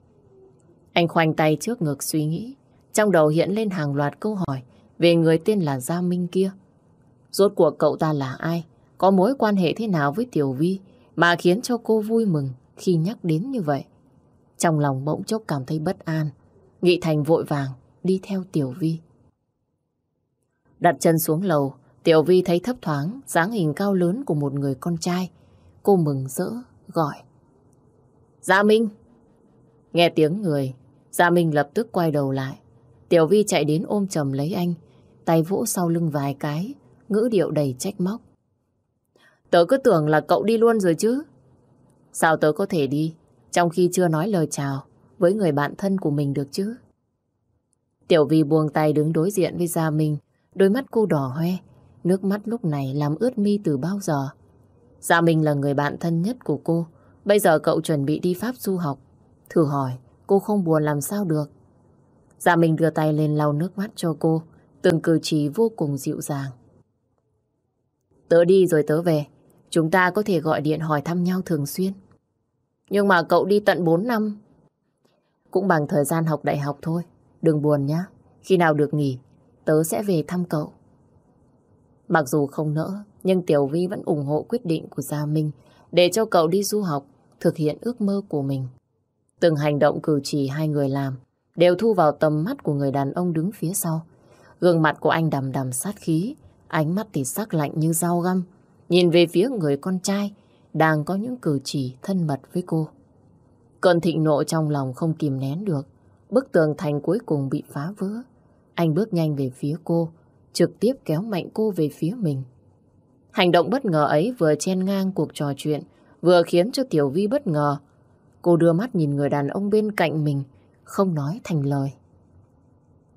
Anh khoanh tay trước ngực suy nghĩ, trong đầu hiện lên hàng loạt câu hỏi về người tên là Gia Minh kia. Rốt cuộc cậu ta là ai? Có mối quan hệ thế nào với Tiểu Vi mà khiến cho cô vui mừng khi nhắc đến như vậy? Trong lòng bỗng chốc cảm thấy bất an. Nghị Thành vội vàng đi theo Tiểu Vi. Đặt chân xuống lầu, Tiểu Vi thấy thấp thoáng dáng hình cao lớn của một người con trai. Cô mừng rỡ, gọi. Gia Minh! Nghe tiếng người, Gia Minh lập tức quay đầu lại. Tiểu Vi chạy đến ôm chầm lấy anh, tay vỗ sau lưng vài cái, ngữ điệu đầy trách móc. Tớ cứ tưởng là cậu đi luôn rồi chứ. Sao tớ có thể đi, trong khi chưa nói lời chào với người bạn thân của mình được chứ? Tiểu Vi buông tay đứng đối diện với Gia Minh, đôi mắt cô đỏ hoe, nước mắt lúc này làm ướt mi từ bao giờ. Dạ mình là người bạn thân nhất của cô, bây giờ cậu chuẩn bị đi Pháp du học. Thử hỏi, cô không buồn làm sao được. Dạ mình đưa tay lên lau nước mắt cho cô, từng cử chỉ vô cùng dịu dàng. Tớ đi rồi tớ về, chúng ta có thể gọi điện hỏi thăm nhau thường xuyên. Nhưng mà cậu đi tận 4 năm. Cũng bằng thời gian học đại học thôi, đừng buồn nhá. Khi nào được nghỉ, tớ sẽ về thăm cậu. Mặc dù không nỡ, nhưng Tiểu Vi vẫn ủng hộ quyết định của Gia Minh để cho cậu đi du học, thực hiện ước mơ của mình. Từng hành động cử chỉ hai người làm đều thu vào tầm mắt của người đàn ông đứng phía sau. Gương mặt của anh đầm đầm sát khí, ánh mắt thì sắc lạnh như dao găm, nhìn về phía người con trai đang có những cử chỉ thân mật với cô. Cơn thịnh nộ trong lòng không kìm nén được, bức tường thành cuối cùng bị phá vỡ. Anh bước nhanh về phía cô, trực tiếp kéo mạnh cô về phía mình. Hành động bất ngờ ấy vừa chen ngang cuộc trò chuyện, vừa khiến cho Tiểu Vi bất ngờ. Cô đưa mắt nhìn người đàn ông bên cạnh mình, không nói thành lời.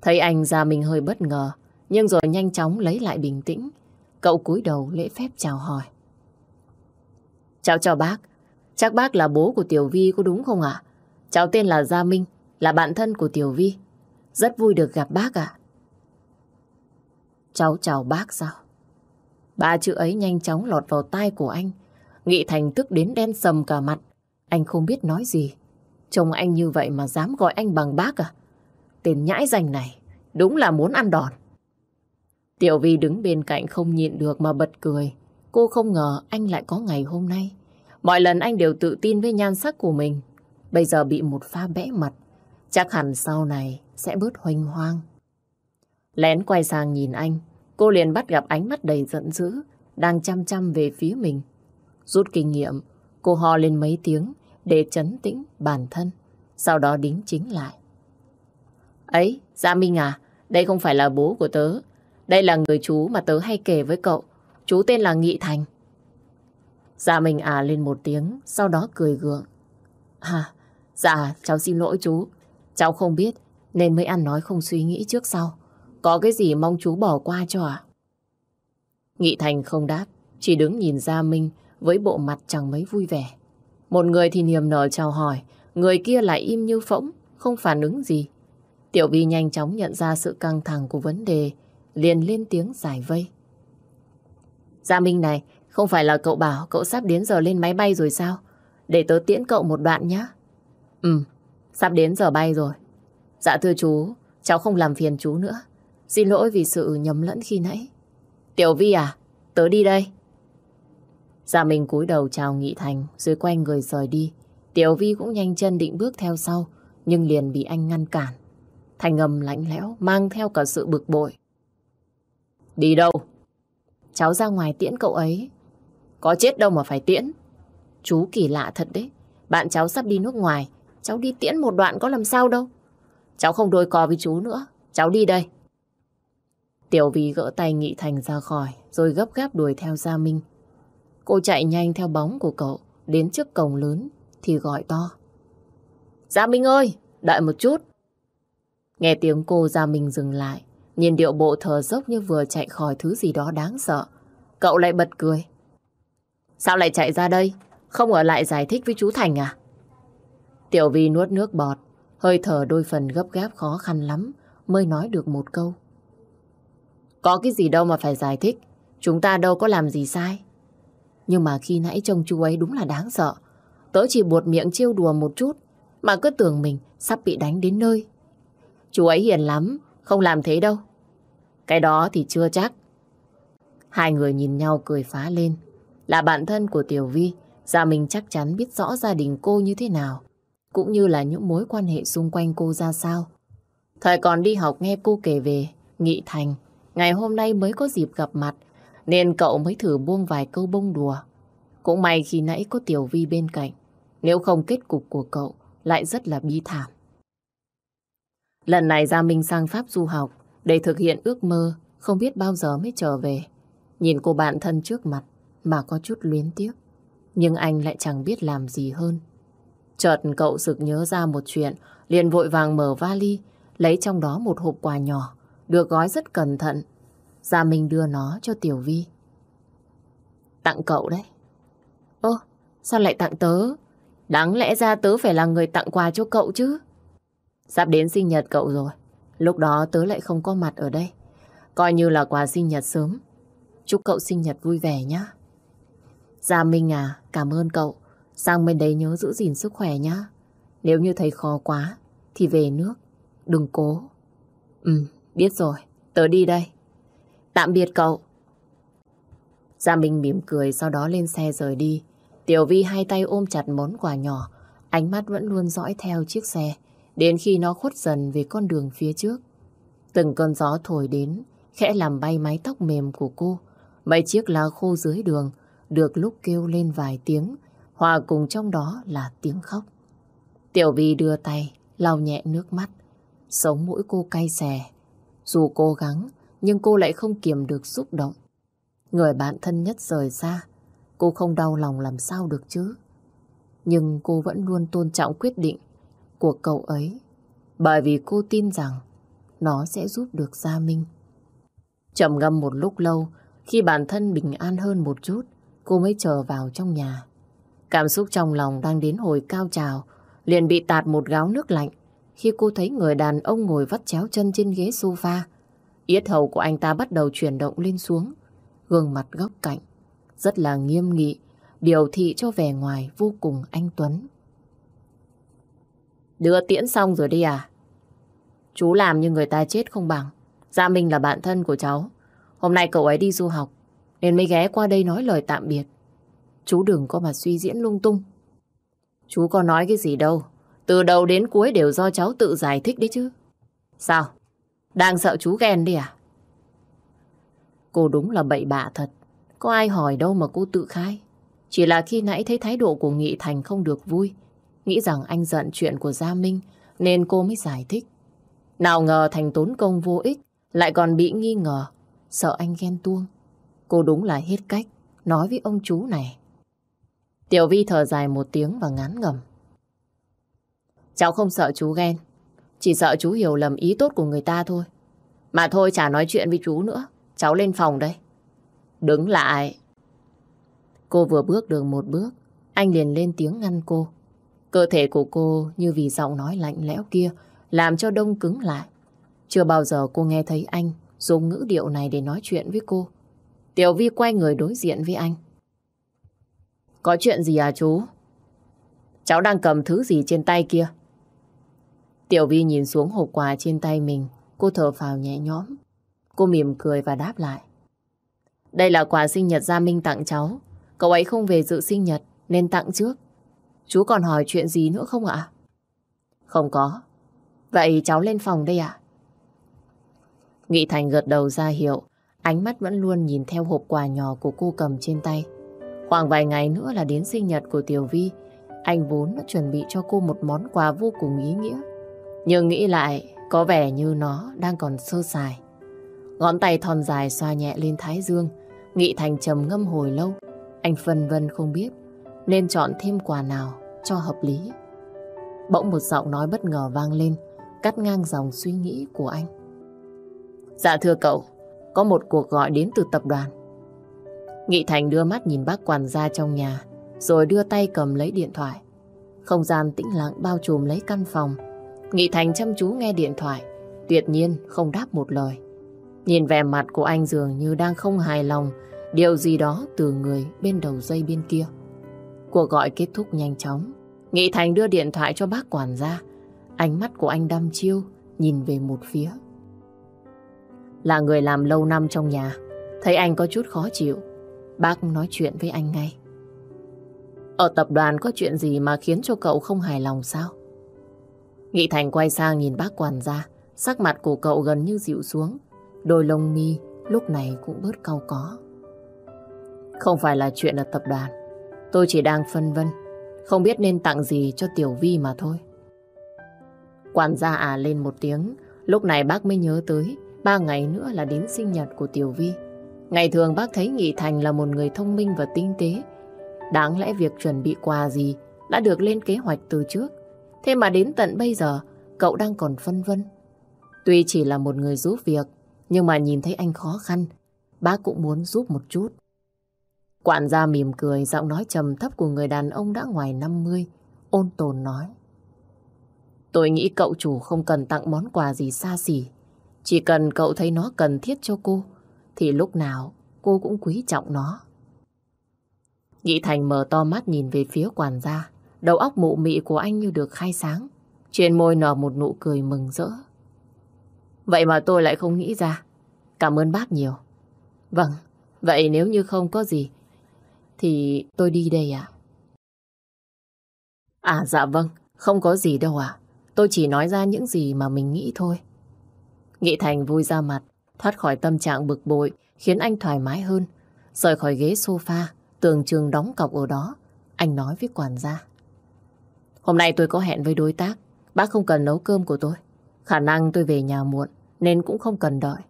Thấy anh ra mình hơi bất ngờ, nhưng rồi nhanh chóng lấy lại bình tĩnh. Cậu cúi đầu lễ phép chào hỏi. Chào chào bác, chắc bác là bố của Tiểu Vi có đúng không ạ? Cháu tên là Gia Minh, là bạn thân của Tiểu Vi. Rất vui được gặp bác ạ. Cháu chào bác sao? Ba chữ ấy nhanh chóng lọt vào tai của anh. Nghị Thành tức đến đen sầm cả mặt. Anh không biết nói gì. Trông anh như vậy mà dám gọi anh bằng bác à? Tên nhãi danh này, đúng là muốn ăn đòn. Tiểu Vi đứng bên cạnh không nhịn được mà bật cười. Cô không ngờ anh lại có ngày hôm nay. Mọi lần anh đều tự tin với nhan sắc của mình. Bây giờ bị một pha bẽ mặt. Chắc hẳn sau này sẽ bớt hoành hoang. Lén quay sang nhìn anh, cô liền bắt gặp ánh mắt đầy giận dữ, đang chăm chăm về phía mình. Rút kinh nghiệm, cô ho lên mấy tiếng để chấn tĩnh bản thân, sau đó đính chính lại. Ấy, Gia Minh à, đây không phải là bố của tớ. Đây là người chú mà tớ hay kể với cậu. Chú tên là Nghị Thành. Gia Minh à lên một tiếng, sau đó cười gượng. À, dạ, cháu xin lỗi chú. Cháu không biết, nên mới ăn nói không suy nghĩ trước sau. Có cái gì mong chú bỏ qua cho à? Nghị Thành không đáp, chỉ đứng nhìn Gia Minh với bộ mặt chẳng mấy vui vẻ. Một người thì niềm nở chào hỏi, người kia lại im như phỗng, không phản ứng gì. Tiểu Vi nhanh chóng nhận ra sự căng thẳng của vấn đề, liền lên tiếng giải vây. Gia Minh này, không phải là cậu bảo cậu sắp đến giờ lên máy bay rồi sao? Để tớ tiễn cậu một đoạn nhé. Ừ, sắp đến giờ bay rồi. Dạ thưa chú, cháu không làm phiền chú nữa. Xin lỗi vì sự nhầm lẫn khi nãy. Tiểu Vi à, tớ đi đây. Dạ mình cúi đầu chào Nghị Thành rồi quay người rời đi. Tiểu Vi cũng nhanh chân định bước theo sau nhưng liền bị anh ngăn cản. Thành âm lạnh lẽo mang theo cả sự bực bội. Đi đâu? Cháu ra ngoài tiễn cậu ấy. Có chết đâu mà phải tiễn. Chú kỳ lạ thật đấy. Bạn cháu sắp đi nước ngoài. Cháu đi tiễn một đoạn có làm sao đâu. Cháu không đôi co với chú nữa. Cháu đi đây. Tiểu Vi gỡ tay Nghị Thành ra khỏi, rồi gấp gáp đuổi theo Gia Minh. Cô chạy nhanh theo bóng của cậu, đến trước cổng lớn, thì gọi to. Gia Minh ơi, đợi một chút. Nghe tiếng cô Gia Minh dừng lại, nhìn điệu bộ thở dốc như vừa chạy khỏi thứ gì đó đáng sợ. Cậu lại bật cười. Sao lại chạy ra đây? Không ở lại giải thích với chú Thành à? Tiểu Vi nuốt nước bọt, hơi thở đôi phần gấp gáp khó khăn lắm, mới nói được một câu. Có cái gì đâu mà phải giải thích. Chúng ta đâu có làm gì sai. Nhưng mà khi nãy trông chú ấy đúng là đáng sợ. Tớ chỉ buột miệng trêu đùa một chút, mà cứ tưởng mình sắp bị đánh đến nơi. Chú ấy hiền lắm, không làm thế đâu. Cái đó thì chưa chắc. Hai người nhìn nhau cười phá lên. Là bạn thân của Tiểu Vi, Gia mình chắc chắn biết rõ gia đình cô như thế nào, cũng như là những mối quan hệ xung quanh cô ra sao. Thời còn đi học nghe cô kể về Nghị Thành, ngày hôm nay mới có dịp gặp mặt, nên cậu mới thử buông vài câu bông đùa. Cũng may khi nãy có Tiểu Vi bên cạnh, nếu không kết cục của cậu lại rất là bi thảm. Lần này Gia Minh sang Pháp du học để thực hiện ước mơ không biết bao giờ mới trở về. Nhìn cô bạn thân trước mặt mà có chút luyến tiếc. Nhưng anh lại chẳng biết làm gì hơn. Chợt cậu sực nhớ ra một chuyện, liền vội vàng mở vali, lấy trong đó một hộp quà nhỏ, được gói rất cẩn thận. Gia Minh đưa nó cho Tiểu Vi. Tặng cậu đấy. Ơ, sao lại tặng tớ? Đáng lẽ ra tớ phải là người tặng quà cho cậu chứ. Sắp đến sinh nhật cậu rồi. Lúc đó tớ lại không có mặt ở đây. Coi như là quà sinh nhật sớm. Chúc cậu sinh nhật vui vẻ nhá. Gia Minh à, cảm ơn cậu. Sang bên đấy nhớ giữ gìn sức khỏe nhá. Nếu như thấy khó quá, thì về nước. Đừng cố. Ừ, biết rồi. Tớ đi đây. Tạm biệt cậu. Gia Minh mỉm cười sau đó lên xe rời đi. Tiểu Vi hai tay ôm chặt món quà nhỏ. Ánh mắt vẫn luôn dõi theo chiếc xe. Đến khi nó khuất dần về con đường phía trước. Từng cơn gió thổi đến, khẽ làm bay mái tóc mềm của cô. Mấy chiếc lá khô dưới đường được lúc kêu lên vài tiếng, hòa cùng trong đó là tiếng khóc. Tiểu Vi đưa tay, lau nhẹ nước mắt. Sống mũi cô cay xè. Dù cố gắng, nhưng cô lại không kiềm được xúc động. Người bạn thân nhất rời xa, cô không đau lòng làm sao được chứ. Nhưng cô vẫn luôn tôn trọng quyết định của cậu ấy, bởi vì cô tin rằng nó sẽ giúp được Gia Minh. Trầm ngâm một lúc lâu, khi bản thân bình an hơn một chút, cô mới trở vào trong nhà. Cảm xúc trong lòng đang đến hồi cao trào, liền bị tạt một gáo nước lạnh khi cô thấy người đàn ông ngồi vắt chéo chân trên ghế sofa. Yết hầu của anh ta bắt đầu chuyển động lên xuống, gương mặt góc cạnh, rất là nghiêm nghị, điều thị cho vẻ ngoài vô cùng anh Tuấn. Đưa tiễn xong rồi đi à? Chú làm như người ta chết không bằng. Gia Minh là bạn thân của cháu. Hôm nay cậu ấy đi du học, nên mới ghé qua đây nói lời tạm biệt. Chú đừng có mà suy diễn lung tung. Chú có nói cái gì đâu. Từ đầu đến cuối đều do cháu tự giải thích đấy chứ. Sao? Đang sợ chú ghen đi à? Cô đúng là bậy bạ thật. Có ai hỏi đâu mà cô tự khai. Chỉ là khi nãy thấy thái độ của Nghị Thành không được vui. Nghĩ rằng anh giận chuyện của Gia Minh, nên cô mới giải thích. Nào ngờ Thành tốn công vô ích, lại còn bị nghi ngờ. Sợ anh ghen tuông. Cô đúng là hết cách, nói với ông chú này. Tiểu Vi thở dài một tiếng và ngán ngầm. Cháu không sợ chú ghen. Chỉ sợ chú hiểu lầm ý tốt của người ta thôi. Mà thôi chả nói chuyện với chú nữa. Cháu lên phòng đây. Đứng lại. Cô vừa bước được một bước, anh liền lên tiếng ngăn cô. Cơ thể của cô như vì giọng nói lạnh lẽo kia làm cho đông cứng lại. Chưa bao giờ cô nghe thấy anh dùng ngữ điệu này để nói chuyện với cô. Tiểu Vi quay người đối diện với anh. Có chuyện gì à chú? Cháu đang cầm thứ gì trên tay kia? Tiểu Vi nhìn xuống hộp quà trên tay mình, cô thở phào nhẹ nhõm. Cô mỉm cười và đáp lại. Đây là quà sinh nhật Gia Minh tặng cháu. Cậu ấy không về dự sinh nhật nên tặng trước. Chú còn hỏi chuyện gì nữa không ạ? Không có. Vậy cháu lên phòng đây ạ. Nghị Thành gật đầu ra hiệu. Ánh mắt vẫn luôn nhìn theo hộp quà nhỏ của cô cầm trên tay. Khoảng vài ngày nữa là đến sinh nhật của Tiểu Vi. Anh vốn đã chuẩn bị cho cô một món quà vô cùng ý nghĩa. Nhưng nghĩ lại, có vẻ như nó đang còn sơ sài. Ngón tay thon dài xoa nhẹ lên thái dương. Nghị Thành trầm ngâm hồi lâu. Anh phân vân không biết nên chọn thêm quà nào cho hợp lý. Bỗng một giọng nói bất ngờ vang lên, cắt ngang dòng suy nghĩ của anh. Dạ thưa cậu, có một cuộc gọi đến từ tập đoàn. Nghị Thành đưa mắt nhìn bác quản gia trong nhà, rồi đưa tay cầm lấy điện thoại. Không gian tĩnh lặng bao trùm lấy căn phòng. Nghị Thành chăm chú nghe điện thoại, tuyệt nhiên không đáp một lời. Nhìn vẻ mặt của anh dường như đang không hài lòng điều gì đó từ người bên đầu dây bên kia. Cuộc gọi kết thúc nhanh chóng. Nghị Thành đưa điện thoại cho bác quản gia. Ánh mắt của anh đăm chiêu, nhìn về một phía. Là người làm lâu năm trong nhà, thấy anh có chút khó chịu. Bác nói chuyện với anh ngay. Ở tập đoàn có chuyện gì mà khiến cho cậu không hài lòng sao? Nghị Thành quay sang nhìn bác quản gia, sắc mặt của cậu gần như dịu xuống. Đôi lông mi lúc này cũng bớt cau có. Không phải là chuyện ở tập đoàn. Tôi chỉ đang phân vân, không biết nên tặng gì cho Tiểu Vi mà thôi. Quản gia à lên một tiếng, lúc này bác mới nhớ tới ba ngày nữa là đến sinh nhật của Tiểu Vi. Ngày thường bác thấy Nghị Thành là một người thông minh và tinh tế. Đáng lẽ việc chuẩn bị quà gì đã được lên kế hoạch từ trước. Thế mà đến tận bây giờ, cậu đang còn phân vân. Tuy chỉ là một người giúp việc, nhưng mà nhìn thấy anh khó khăn, bác cũng muốn giúp một chút. Quản gia mỉm cười, giọng nói trầm thấp của người đàn ông đã ngoài 50, ôn tồn nói. Tôi nghĩ cậu chủ không cần tặng món quà gì xa xỉ. Chỉ cần cậu thấy nó cần thiết cho cô, thì lúc nào cô cũng quý trọng nó. Nghị Thành mở to mắt nhìn về phía quản gia. Đầu óc mụ mị của anh như được khai sáng. Trên môi nở một nụ cười mừng rỡ. Vậy mà tôi lại không nghĩ ra. Cảm ơn bác nhiều. Vâng, vậy nếu như không có gì, thì tôi đi đây ạ. À? dạ vâng, không có gì đâu ạ. Tôi chỉ nói ra những gì mà mình nghĩ thôi. Nghị Thành vui ra mặt, thoát khỏi tâm trạng bực bội, khiến anh thoải mái hơn. Rời khỏi ghế sofa, tường trường đóng cọc ở đó. Anh nói với quản gia. Hôm nay tôi có hẹn với đối tác. Bác không cần nấu cơm của tôi. Khả năng tôi về nhà muộn, nên cũng không cần đợi.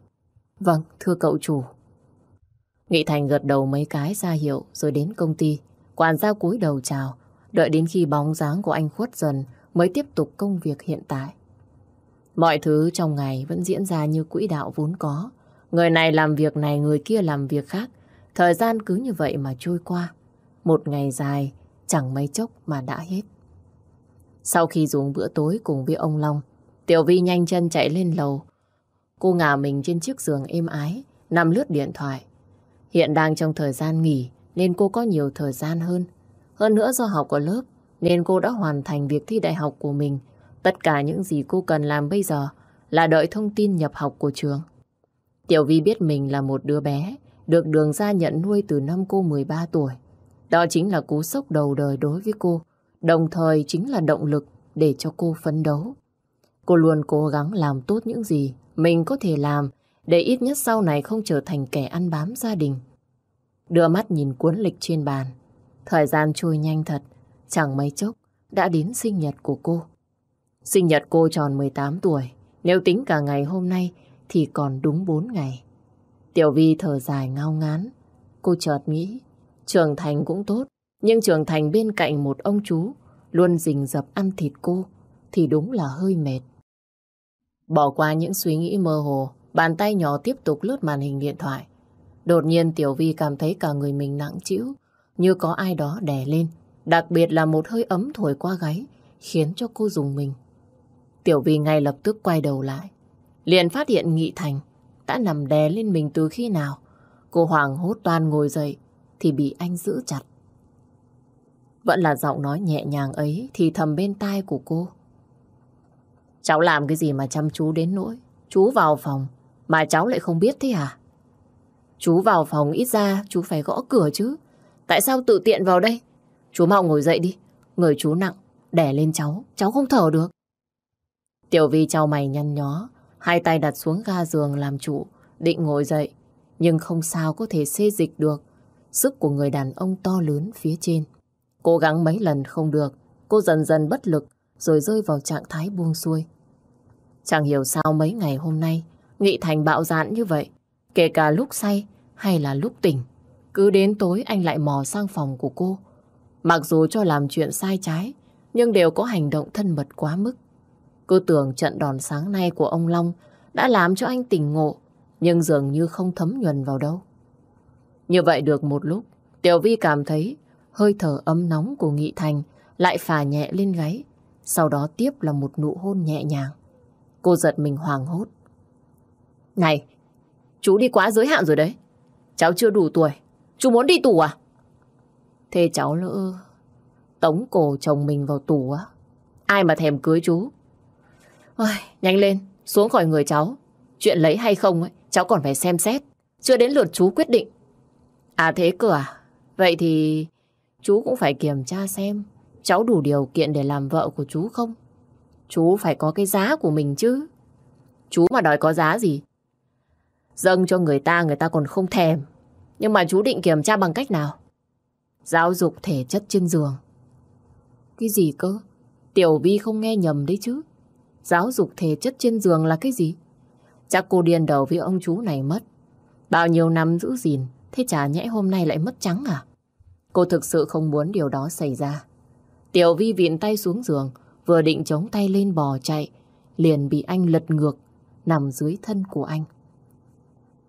Vâng, thưa cậu chủ. Nghị Thành gật đầu mấy cái ra hiệu rồi đến công ty. Quản gia cúi đầu chào, đợi đến khi bóng dáng của anh khuất dần mới tiếp tục công việc hiện tại. Mọi thứ trong ngày vẫn diễn ra như quỹ đạo vốn có. Người này làm việc này, người kia làm việc khác. Thời gian cứ như vậy mà trôi qua. Một ngày dài, chẳng mấy chốc mà đã hết. Sau khi dùng bữa tối cùng với ông Long, Tiểu Vi nhanh chân chạy lên lầu. Cô ngả mình trên chiếc giường êm ái, nằm lướt điện thoại. Hiện đang trong thời gian nghỉ nên cô có nhiều thời gian hơn. Hơn nữa do học ở lớp nên cô đã hoàn thành việc thi đại học của mình. Tất cả những gì cô cần làm bây giờ là đợi thông tin nhập học của trường. Tiểu Vi biết mình là một đứa bé được đường ra nhận nuôi từ năm cô 13 tuổi. Đó chính là cú sốc đầu đời đối với cô, đồng thời chính là động lực để cho cô phấn đấu. Cô luôn cố gắng làm tốt những gì mình có thể làm để ít nhất sau này không trở thành kẻ ăn bám gia đình. Đưa mắt nhìn cuốn lịch trên bàn. Thời gian trôi nhanh thật, chẳng mấy chốc đã đến sinh nhật của cô. Sinh nhật cô tròn 18 tuổi, nếu tính cả ngày hôm nay thì còn đúng 4 ngày. Tiểu Vi thở dài ngao ngán. Cô chợt nghĩ, trưởng thành cũng tốt, nhưng trưởng thành bên cạnh một ông chú luôn rình rập ăn thịt cô thì đúng là hơi mệt. Bỏ qua những suy nghĩ mơ hồ, bàn tay nhỏ tiếp tục lướt màn hình điện thoại. Đột nhiên Tiểu Vi cảm thấy cả người mình nặng trĩu, như có ai đó đè lên, đặc biệt là một hơi ấm thổi qua gáy, khiến cho cô dùng mình. Tiểu Vi ngay lập tức quay đầu lại, liền phát hiện Nghị Thành đã nằm đè lên mình từ khi nào. Cô hoàng hốt toan ngồi dậy, thì bị anh giữ chặt. Vẫn là giọng nói nhẹ nhàng ấy thì thầm bên tai của cô. Cháu làm cái gì mà chăm chú đến nỗi? Chú vào phòng mà cháu lại không biết thế à? Chú vào phòng ít ra chú phải gõ cửa chứ. Tại sao tự tiện vào đây? Chú mau ngồi dậy đi. Người chú nặng, đè lên cháu, cháu không thở được. Tiểu Vi trao mày nhăn nhó, hai tay đặt xuống ga giường làm chủ, định ngồi dậy. Nhưng không sao có thể xê dịch được sức của người đàn ông to lớn phía trên. Cố gắng mấy lần không được, cô dần dần bất lực rồi rơi vào trạng thái buông xuôi. Chẳng hiểu sao mấy ngày hôm nay Nghị Thành bạo dạn như vậy, kể cả lúc say hay là lúc tỉnh. Cứ đến tối anh lại mò sang phòng của cô. Mặc dù cho làm chuyện sai trái, nhưng đều có hành động thân mật quá mức. Cô tưởng trận đòn sáng nay của ông Long đã làm cho anh tỉnh ngộ, nhưng dường như không thấm nhuần vào đâu. Như vậy được một lúc, Tiểu Vi cảm thấy hơi thở ấm nóng của Nghị Thành lại phà nhẹ lên gáy, sau đó tiếp là một nụ hôn nhẹ nhàng. Cô giật mình hoàng hốt. Này, chú đi quá giới hạn rồi đấy. Cháu chưa đủ tuổi, chú muốn đi tù à? Thế cháu lỡ Tống cổ chồng mình vào tù á. Ai mà thèm cưới chú. Ôi, nhanh lên, xuống khỏi người cháu. Chuyện lấy hay không ấy, cháu còn phải xem xét. Chưa đến lượt chú quyết định. À thế cơ à? Vậy thì chú cũng phải kiểm tra xem cháu đủ điều kiện để làm vợ của chú không? Chú phải có cái giá của mình chứ. Chú mà đòi có giá gì? Dâng cho người ta người ta còn không thèm. Nhưng mà chú định kiểm tra bằng cách nào? Giáo dục thể chất trên giường. Cái gì cơ? Tiểu Vi không nghe nhầm đấy chứ. Giáo dục thể chất trên giường là cái gì? Chắc cô điên đầu với ông chú này mất. Bao nhiêu năm giữ gìn, thế chả nhẽ hôm nay lại mất trắng à? Cô thực sự không muốn điều đó xảy ra. Tiểu Vi vịn tay xuống giường, vừa định chống tay lên bò chạy, liền bị anh lật ngược, nằm dưới thân của anh.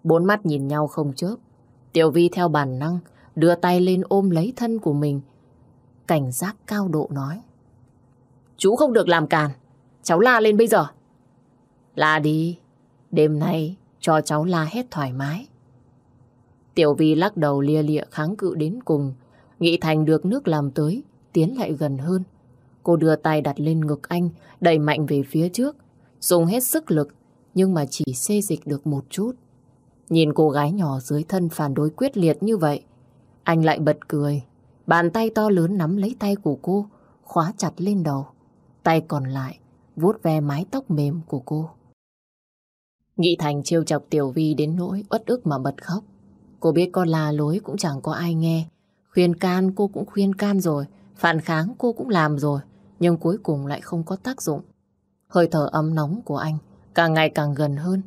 Bốn mắt nhìn nhau không chớp. Tiểu Vi theo bản năng, đưa tay lên ôm lấy thân của mình. Cảnh giác cao độ nói. Chú không được làm càn, cháu la lên bây giờ. La đi, đêm nay cho cháu la hết thoải mái. Tiểu Vi lắc đầu lia lịa kháng cự đến cùng, nghĩ Thành được nước làm tới, tiến lại gần hơn. Cô đưa tay đặt lên ngực anh, đẩy mạnh về phía trước, dùng hết sức lực, nhưng mà chỉ xê dịch được một chút. Nhìn cô gái nhỏ dưới thân phản đối quyết liệt như vậy, anh lại bật cười. Bàn tay to lớn nắm lấy tay của cô, khóa chặt lên đầu. Tay còn lại, vuốt ve mái tóc mềm của cô. Nghị Thành trêu chọc Tiểu Vi đến nỗi uất ức mà bật khóc. Cô biết con la lối cũng chẳng có ai nghe. Khuyên can cô cũng khuyên can rồi, phản kháng cô cũng làm rồi, nhưng cuối cùng lại không có tác dụng. Hơi thở ấm nóng của anh càng ngày càng gần hơn.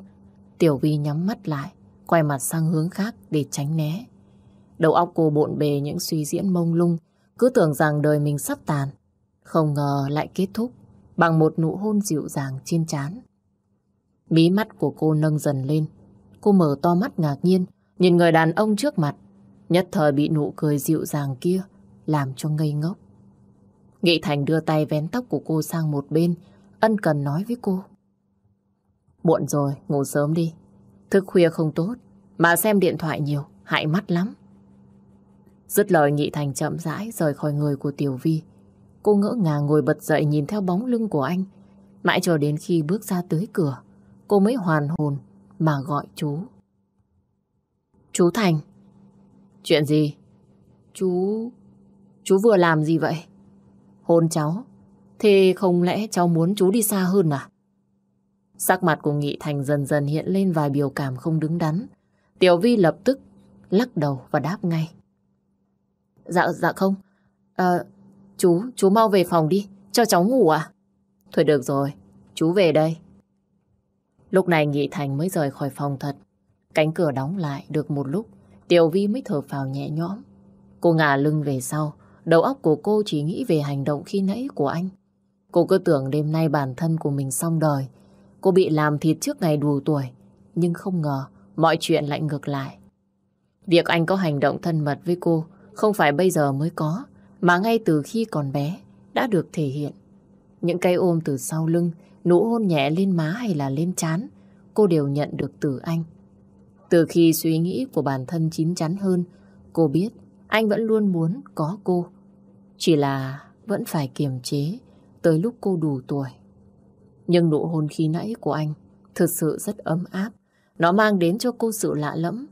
Tiểu Vi nhắm mắt lại, quay mặt sang hướng khác để tránh né. Đầu óc cô bộn bề những suy diễn mông lung, cứ tưởng rằng đời mình sắp tàn. Không ngờ lại kết thúc bằng một nụ hôn dịu dàng trên trán. Mí mắt của cô nâng dần lên. Cô mở to mắt ngạc nhiên, nhìn người đàn ông trước mặt. Nhất thời bị nụ cười dịu dàng kia, làm cho ngây ngốc. Nghị Thành đưa tay vén tóc của cô sang một bên, ân cần nói với cô. Muộn rồi, ngủ sớm đi. Thức khuya không tốt, mà xem điện thoại nhiều, hại mắt lắm. Dứt lời Nghị Thành chậm rãi rời khỏi người của Tiểu Vi. Cô ngỡ ngàng ngồi bật dậy nhìn theo bóng lưng của anh. Mãi cho đến khi bước ra tới cửa, cô mới hoàn hồn mà gọi chú. Chú Thành. Chuyện gì? Chú... Chú vừa làm gì vậy? Hôn cháu. Thế không lẽ cháu muốn chú đi xa hơn à? Sắc mặt của Nghị Thành dần dần hiện lên vài biểu cảm không đứng đắn. Tiểu Vi lập tức lắc đầu và đáp ngay. Dạ, dạ không. À, chú, chú mau về phòng đi, cho cháu ngủ à? Thôi được rồi, chú về đây. Lúc này Nghị Thành mới rời khỏi phòng thật. Cánh cửa đóng lại được một lúc, Tiểu Vi mới thở phào nhẹ nhõm. Cô ngả lưng về sau, đầu óc của cô chỉ nghĩ về hành động khi nãy của anh. Cô cứ tưởng đêm nay bản thân của mình xong đời. Cô bị làm thịt trước ngày đủ tuổi, nhưng không ngờ mọi chuyện lại ngược lại. Việc anh có hành động thân mật với cô không phải bây giờ mới có, mà ngay từ khi còn bé đã được thể hiện. Những cái ôm từ sau lưng, nụ hôn nhẹ lên má hay là lên trán, cô đều nhận được từ anh. Từ khi suy nghĩ của bản thân chín chắn hơn, cô biết anh vẫn luôn muốn có cô. Chỉ là vẫn phải kiềm chế tới lúc cô đủ tuổi. Nhưng nụ hôn khi nãy của anh thực sự rất ấm áp. Nó mang đến cho cô sự lạ lẫm.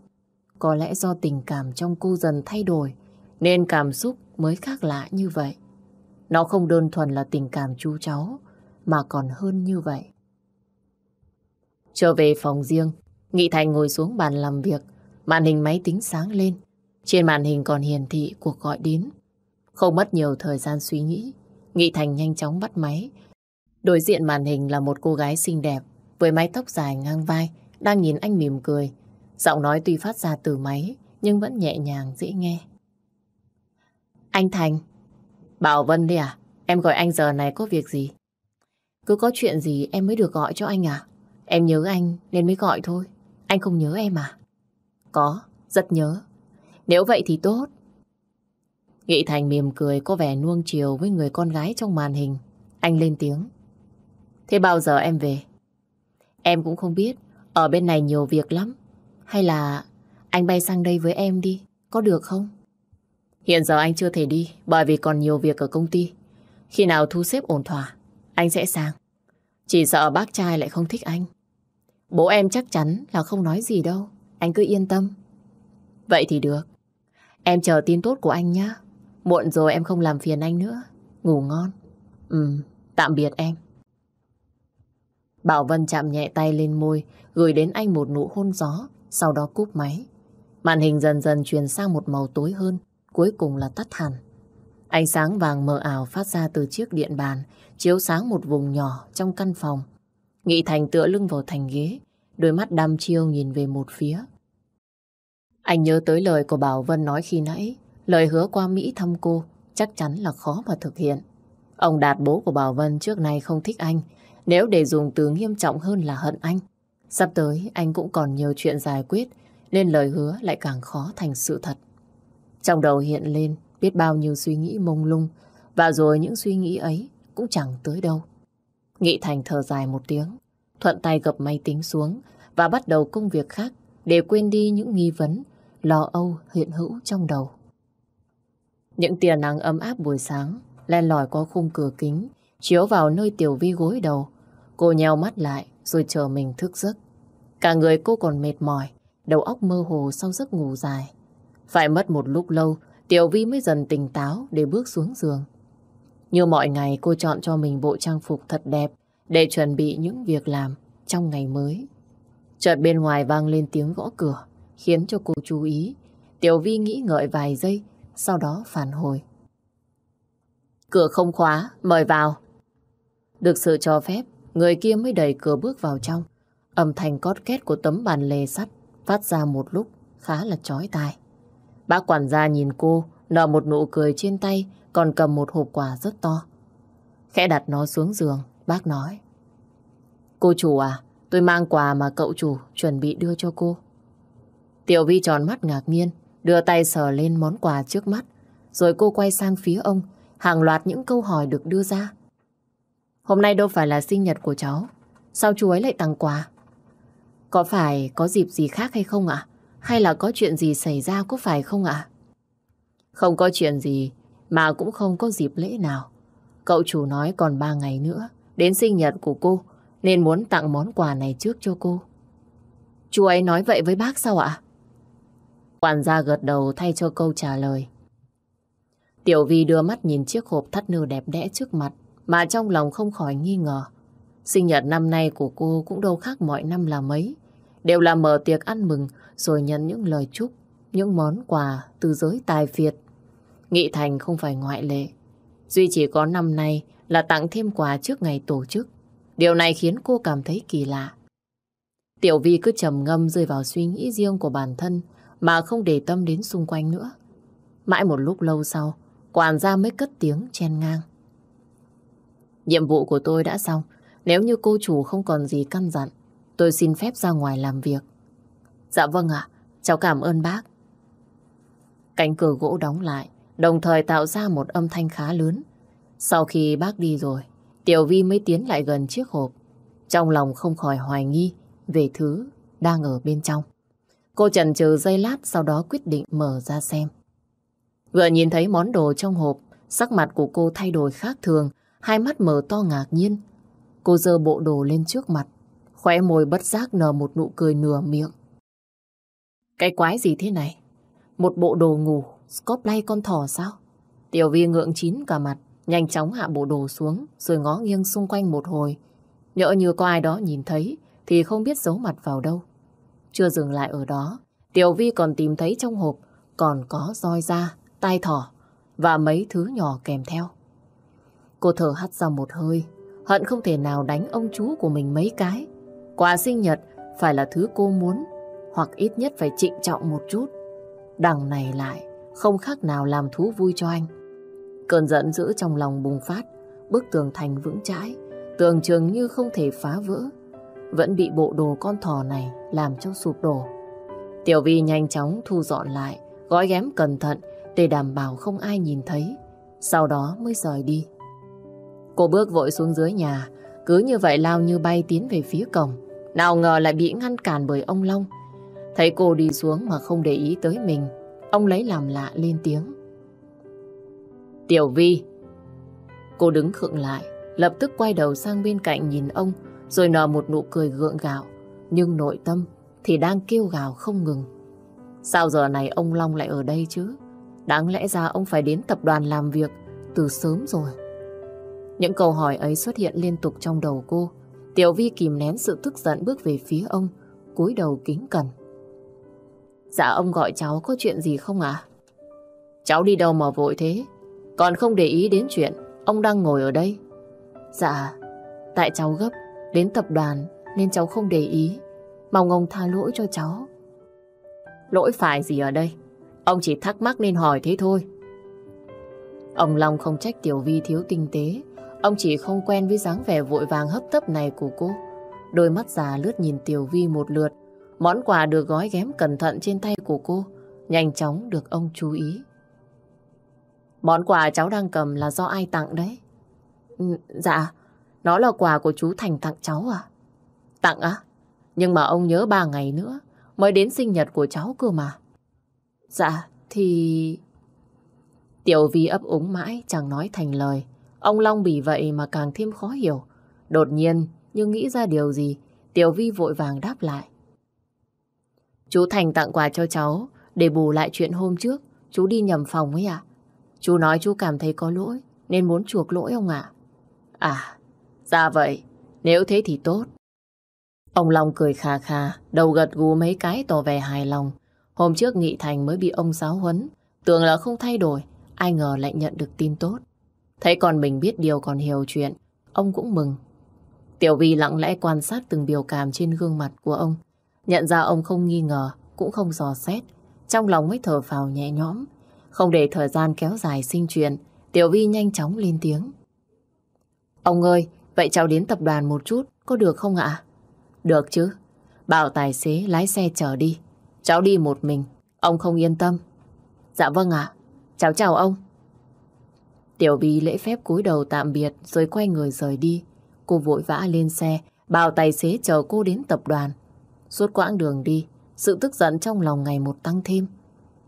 Có lẽ do tình cảm trong cô dần thay đổi nên cảm xúc mới khác lạ như vậy. Nó không đơn thuần là tình cảm chú cháu mà còn hơn như vậy. Trở về phòng riêng, Nghị Thành ngồi xuống bàn làm việc, màn hình máy tính sáng lên. Trên màn hình còn hiển thị cuộc gọi đến. Không mất nhiều thời gian suy nghĩ, Nghị Thành nhanh chóng bắt máy. Đối diện màn hình là một cô gái xinh đẹp với mái tóc dài ngang vai, đang nhìn anh mỉm cười. Giọng nói tuy phát ra từ máy, nhưng vẫn nhẹ nhàng, dễ nghe. Anh Thành. Bảo Vân đi à? Em gọi anh giờ này có việc gì? Cứ có chuyện gì em mới được gọi cho anh à? Em nhớ anh nên mới gọi thôi. Anh không nhớ em à? Có, rất nhớ. Nếu vậy thì tốt. Nghị Thành mỉm cười có vẻ nuông chiều với người con gái trong màn hình. Anh lên tiếng. Thế bao giờ em về? Em cũng không biết. Ở bên này nhiều việc lắm. Hay là anh bay sang đây với em đi. Có được không? Hiện giờ anh chưa thể đi bởi vì còn nhiều việc ở công ty. Khi nào thu xếp ổn thỏa, anh sẽ sang. Chỉ sợ bác trai lại không thích anh. Bố em chắc chắn là không nói gì đâu. Anh cứ yên tâm. Vậy thì được. Em chờ tin tốt của anh nhé. Muộn rồi em không làm phiền anh nữa. Ngủ ngon. Ừ, tạm biệt em. Bảo Vân chạm nhẹ tay lên môi, gửi đến anh một nụ hôn gió, sau đó cúp máy. Màn hình dần dần chuyển sang một màu tối hơn, cuối cùng là tắt hẳn. Ánh sáng vàng mờ ảo phát ra từ chiếc điện bàn, chiếu sáng một vùng nhỏ trong căn phòng. Nghị Thành tựa lưng vào thành ghế, đôi mắt đăm chiêu nhìn về một phía. Anh nhớ tới lời của Bảo Vân nói khi nãy, lời hứa qua Mỹ thăm cô chắc chắn là khó mà thực hiện. Ông Đạt bố của Bảo Vân trước nay không thích anh, nếu để dùng từ nghiêm trọng hơn là hận anh. Sắp tới anh cũng còn nhiều chuyện giải quyết, nên lời hứa lại càng khó thành sự thật. Trong đầu hiện lên biết bao nhiêu suy nghĩ mông lung, và rồi những suy nghĩ ấy cũng chẳng tới đâu. Nghị Thành thở dài một tiếng, thuận tay gập máy tính xuống và bắt đầu công việc khác để quên đi những nghi vấn, lo âu hiện hữu trong đầu. Những tia nắng ấm áp buổi sáng len lỏi qua khung cửa kính, chiếu vào nơi Tiểu Vi gối đầu. Cô nheo mắt lại rồi chờ mình thức giấc. Cả người cô còn mệt mỏi, đầu óc mơ hồ sau giấc ngủ dài. Phải mất một lúc lâu, Tiểu Vi mới dần tỉnh táo để bước xuống giường. Như mọi ngày cô chọn cho mình bộ trang phục thật đẹp để chuẩn bị những việc làm trong ngày mới. Chợt bên ngoài vang lên tiếng gõ cửa, khiến cho cô chú ý. Tiểu Vi nghĩ ngợi vài giây, sau đó phản hồi. Cửa không khóa, mời vào. Được sự cho phép, người kia mới đẩy cửa bước vào trong. Âm thanh cót két của tấm bàn lề sắt phát ra một lúc khá là chói tai. Bác quản gia nhìn cô, nở một nụ cười trên tay, còn cầm một hộp quà rất to. Khẽ đặt nó xuống giường, bác nói. Cô chủ à, tôi mang quà mà cậu chủ chuẩn bị đưa cho cô. Tiểu Vi tròn mắt ngạc nhiên, đưa tay sờ lên món quà trước mắt, rồi cô quay sang phía ông, hàng loạt những câu hỏi được đưa ra. Hôm nay đâu phải là sinh nhật của cháu, sao chú ấy lại tặng quà? Có phải có dịp gì khác hay không ạ? Hay là có chuyện gì xảy ra có phải không ạ? Không có chuyện gì, mà cũng không có dịp lễ nào. Cậu chủ nói còn ba ngày nữa, đến sinh nhật của cô, nên muốn tặng món quà này trước cho cô. Chú ấy nói vậy với bác sao ạ? Quản gia gật đầu thay cho câu trả lời. Tiểu Vi đưa mắt nhìn chiếc hộp thắt nơ đẹp đẽ trước mặt, mà trong lòng không khỏi nghi ngờ. Sinh nhật năm nay của cô cũng đâu khác mọi năm là mấy. Đều là mở tiệc ăn mừng rồi nhận những lời chúc, những món quà từ giới tài việt Nghị Thành không phải ngoại lệ. Duy chỉ có năm nay là tặng thêm quà trước ngày tổ chức. Điều này khiến cô cảm thấy kỳ lạ. Tiểu Vi cứ trầm ngâm rơi vào suy nghĩ riêng của bản thân mà không để tâm đến xung quanh nữa. Mãi một lúc lâu sau, quản gia mới cất tiếng chen ngang. Nhiệm vụ của tôi đã xong. Nếu như cô chủ không còn gì căn dặn, tôi xin phép ra ngoài làm việc. Dạ vâng ạ, cháu cảm ơn bác. Cánh cửa gỗ đóng lại, đồng thời tạo ra một âm thanh khá lớn. Sau khi bác đi rồi, Tiểu Vi mới tiến lại gần chiếc hộp. Trong lòng không khỏi hoài nghi về thứ đang ở bên trong. Cô chần chừ giây lát sau đó quyết định mở ra xem. Vừa nhìn thấy món đồ trong hộp, sắc mặt của cô thay đổi khác thường, hai mắt mở to ngạc nhiên. Cô dơ bộ đồ lên trước mặt, khóe môi bất giác nở một nụ cười nửa miệng. Cái quái gì thế này? Một bộ đồ ngủ, Scotland con thỏ sao? Tiểu vi ngượng chín cả mặt, nhanh chóng hạ bộ đồ xuống, rồi ngó nghiêng xung quanh một hồi. Nhỡ như có ai đó nhìn thấy, thì không biết giấu mặt vào đâu. Chưa dừng lại ở đó, Tiểu Vi còn tìm thấy trong hộp còn có roi da, tai thỏ và mấy thứ nhỏ kèm theo. Cô thở hắt ra một hơi, hận không thể nào đánh ông chú của mình mấy cái. Quà sinh nhật phải là thứ cô muốn, hoặc ít nhất phải trịnh trọng một chút. Đằng này lại, không khác nào làm thú vui cho anh. Cơn giận dữ trong lòng bùng phát, bức tường thành vững chãi, tường trường như không thể phá vỡ. Vẫn bị bộ đồ con thỏ này làm cho sụp đổ. Tiểu Vi nhanh chóng thu dọn lại, gói ghém cẩn thận để đảm bảo không ai nhìn thấy. Sau đó mới rời đi. Cô bước vội xuống dưới nhà, cứ như vậy lao như bay tiến về phía cổng. Nào ngờ lại bị ngăn cản bởi ông Long. Thấy cô đi xuống mà không để ý tới mình, ông lấy làm lạ lên tiếng. Tiểu Vi. Cô đứng khựng lại, lập tức quay đầu sang bên cạnh nhìn ông, rồi nở một nụ cười gượng gạo. Nhưng nội tâm thì đang kêu gào không ngừng. Sao giờ này ông Long lại ở đây chứ? Đáng lẽ ra ông phải đến tập đoàn làm việc từ sớm rồi. Những câu hỏi ấy xuất hiện liên tục trong đầu cô. Tiểu Vi kìm nén sự tức giận bước về phía ông, cúi đầu kính cẩn. Dạ ông gọi cháu có chuyện gì không ạ? Cháu đi đâu mà vội thế? Còn không để ý đến chuyện ông đang ngồi ở đây. Dạ, tại cháu gấp đến tập đoàn nên cháu không để ý. Mong ông tha lỗi cho cháu. Lỗi phải gì ở đây? Ông chỉ thắc mắc nên hỏi thế thôi. Ông Long không trách Tiểu Vi thiếu tinh tế. Ông chỉ không quen với dáng vẻ vội vàng hấp tấp này của cô. Đôi mắt già lướt nhìn Tiểu Vi một lượt. Món quà được gói ghém cẩn thận trên tay của cô. Nhanh chóng được ông chú ý. Món quà cháu đang cầm là do ai tặng đấy? Ừ, dạ, nó là quà của chú Thành tặng cháu à? Tặng á? Nhưng mà ông nhớ ba ngày nữa mới đến sinh nhật của cháu cơ mà. Dạ, thì... Tiểu Vi ấp úng mãi, chẳng nói thành lời. Ông Long bị vậy mà càng thêm khó hiểu. Đột nhiên, như nghĩ ra điều gì, Tiểu Vi vội vàng đáp lại. Chú Thành tặng quà cho cháu, để bù lại chuyện hôm trước, chú đi nhầm phòng ấy ạ. Chú nói chú cảm thấy có lỗi, nên muốn chuộc lỗi ông ạ. À? à, ra vậy, nếu thế thì tốt. Ông Long cười khà khà, đầu gật gù mấy cái tỏ vẻ hài lòng. Hôm trước Nghị Thành mới bị ông giáo huấn, tưởng là không thay đổi, ai ngờ lại nhận được tin tốt. Thấy còn mình biết điều còn hiểu chuyện, ông cũng mừng. Tiểu Vi lặng lẽ quan sát từng biểu cảm trên gương mặt của ông. Nhận ra ông không nghi ngờ, cũng không dò xét. Trong lòng mới thở phào nhẹ nhõm. Không để thời gian kéo dài sinh chuyện, Tiểu Vi nhanh chóng lên tiếng. Ông ơi, vậy cháu đến tập đoàn một chút, có được không ạ? Được chứ. Bảo tài xế lái xe chở đi. Cháu đi một mình, ông không yên tâm. Dạ vâng ạ. Cháu chào ông. Tiểu Vi lễ phép cúi đầu tạm biệt rồi quay người rời đi. Cô vội vã lên xe, bảo tài xế chờ cô đến tập đoàn. Suốt quãng đường đi, sự tức giận trong lòng ngày một tăng thêm.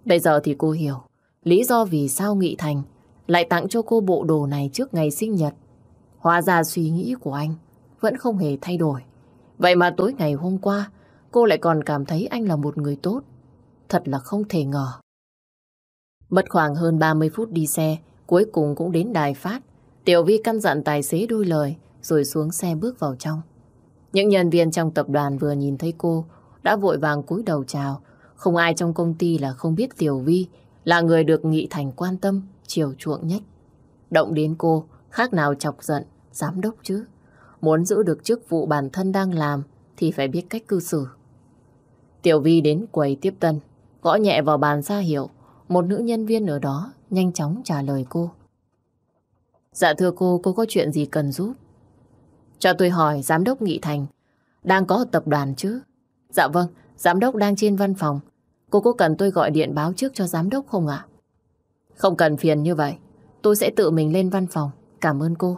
Bây giờ thì cô hiểu lý do vì sao Nghị Thành lại tặng cho cô bộ đồ này trước ngày sinh nhật. Hóa ra suy nghĩ của anh vẫn không hề thay đổi. Vậy mà tối ngày hôm qua, cô lại còn cảm thấy anh là một người tốt. Thật là không thể ngờ. Mất khoảng hơn 30 phút đi xe, cuối cùng cũng đến đài phát. Tiểu Vi căn dặn tài xế đôi lời, rồi xuống xe bước vào trong. Những nhân viên trong tập đoàn vừa nhìn thấy cô, đã vội vàng cúi đầu chào. Không ai trong công ty là không biết Tiểu Vi là người được Nghị Thành quan tâm, chiều chuộng nhất. Động đến cô, khác nào chọc giận, giám đốc chứ. Muốn giữ được chức vụ bản thân đang làm thì phải biết cách cư xử. Tiểu Vi đến quầy tiếp tân, gõ nhẹ vào bàn ra hiệu. Một nữ nhân viên ở đó nhanh chóng trả lời cô. Dạ thưa cô, cô có chuyện gì cần giúp? Cho tôi hỏi giám đốc Nghị Thành đang có ở tập đoàn chứ? Dạ vâng, giám đốc đang trên văn phòng. Cô có cần tôi gọi điện báo trước cho giám đốc không ạ? Không cần phiền như vậy. Tôi sẽ tự mình lên văn phòng. Cảm ơn cô.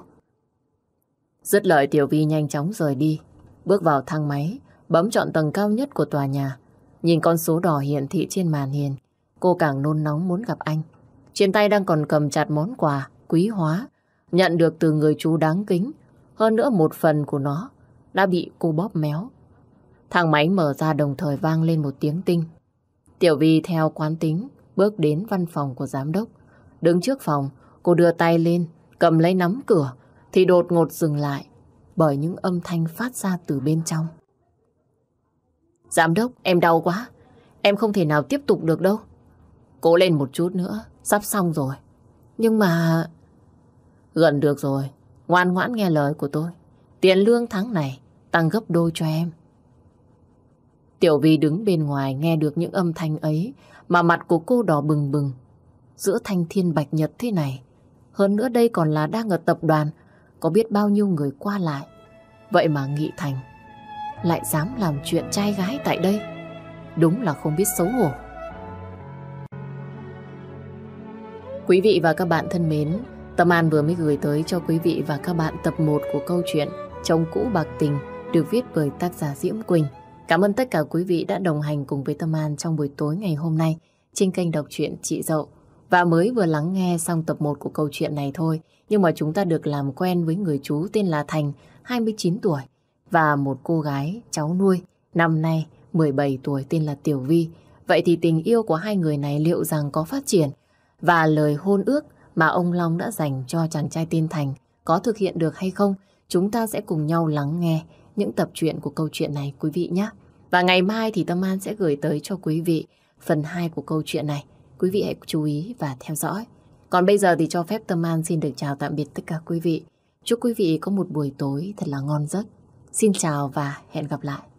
Dứt lời Tiểu Vi nhanh chóng rời đi. Bước vào thang máy, bấm chọn tầng cao nhất của tòa nhà. Nhìn con số đỏ hiển thị trên màn hình, cô càng nôn nóng muốn gặp anh. Trên tay đang còn cầm chặt món quà quý hóa, nhận được từ người chú đáng kính. Hơn nữa một phần của nó đã bị cô bóp méo. Thang máy mở ra đồng thời vang lên một tiếng tinh. Tiểu Vi theo quán tính, bước đến văn phòng của giám đốc. Đứng trước phòng, cô đưa tay lên, cầm lấy nắm cửa, thì đột ngột dừng lại bởi những âm thanh phát ra từ bên trong. Giám đốc, em đau quá. Em không thể nào tiếp tục được đâu. Cố lên một chút nữa, sắp xong rồi. Nhưng mà... Gần được rồi, ngoan ngoãn nghe lời của tôi. Tiền lương tháng này tăng gấp đôi cho em. Tiểu Vi đứng bên ngoài nghe được những âm thanh ấy mà mặt của cô đỏ bừng bừng. Giữa thanh thiên bạch nhật thế này, hơn nữa đây còn là đang ở tập đoàn, có biết bao nhiêu người qua lại. Vậy mà Nghị Thành lại dám làm chuyện trai gái tại đây. Đúng là không biết xấu hổ. Quý vị và các bạn thân mến, Tâm An vừa mới gửi tới cho quý vị và các bạn tập 1 của câu chuyện Chồng cũ bạc tình được viết bởi tác giả Diễm Quỳnh. Cảm ơn tất cả quý vị đã đồng hành cùng với Tâm An trong buổi tối ngày hôm nay trên kênh đọc truyện Chị Dậu. Và mới vừa lắng nghe xong tập 1 của câu chuyện này thôi, nhưng mà chúng ta được làm quen với người chú tên là Thành, 29 tuổi, và một cô gái cháu nuôi, năm nay 17 tuổi tên là Tiểu Vi. Vậy thì tình yêu của hai người này liệu rằng có phát triển và lời hôn ước mà ông Long đã dành cho chàng trai tên Thành có thực hiện được hay không? Chúng ta sẽ cùng nhau lắng nghe những tập truyện của câu chuyện này, quý vị nhé. Và ngày mai thì Tâm An sẽ gửi tới cho quý vị phần 2 của câu chuyện này. Quý vị hãy chú ý và theo dõi. Còn bây giờ thì cho phép Tâm An xin được chào tạm biệt tất cả quý vị. Chúc quý vị có một buổi tối thật là ngon giấc. Xin chào và hẹn gặp lại.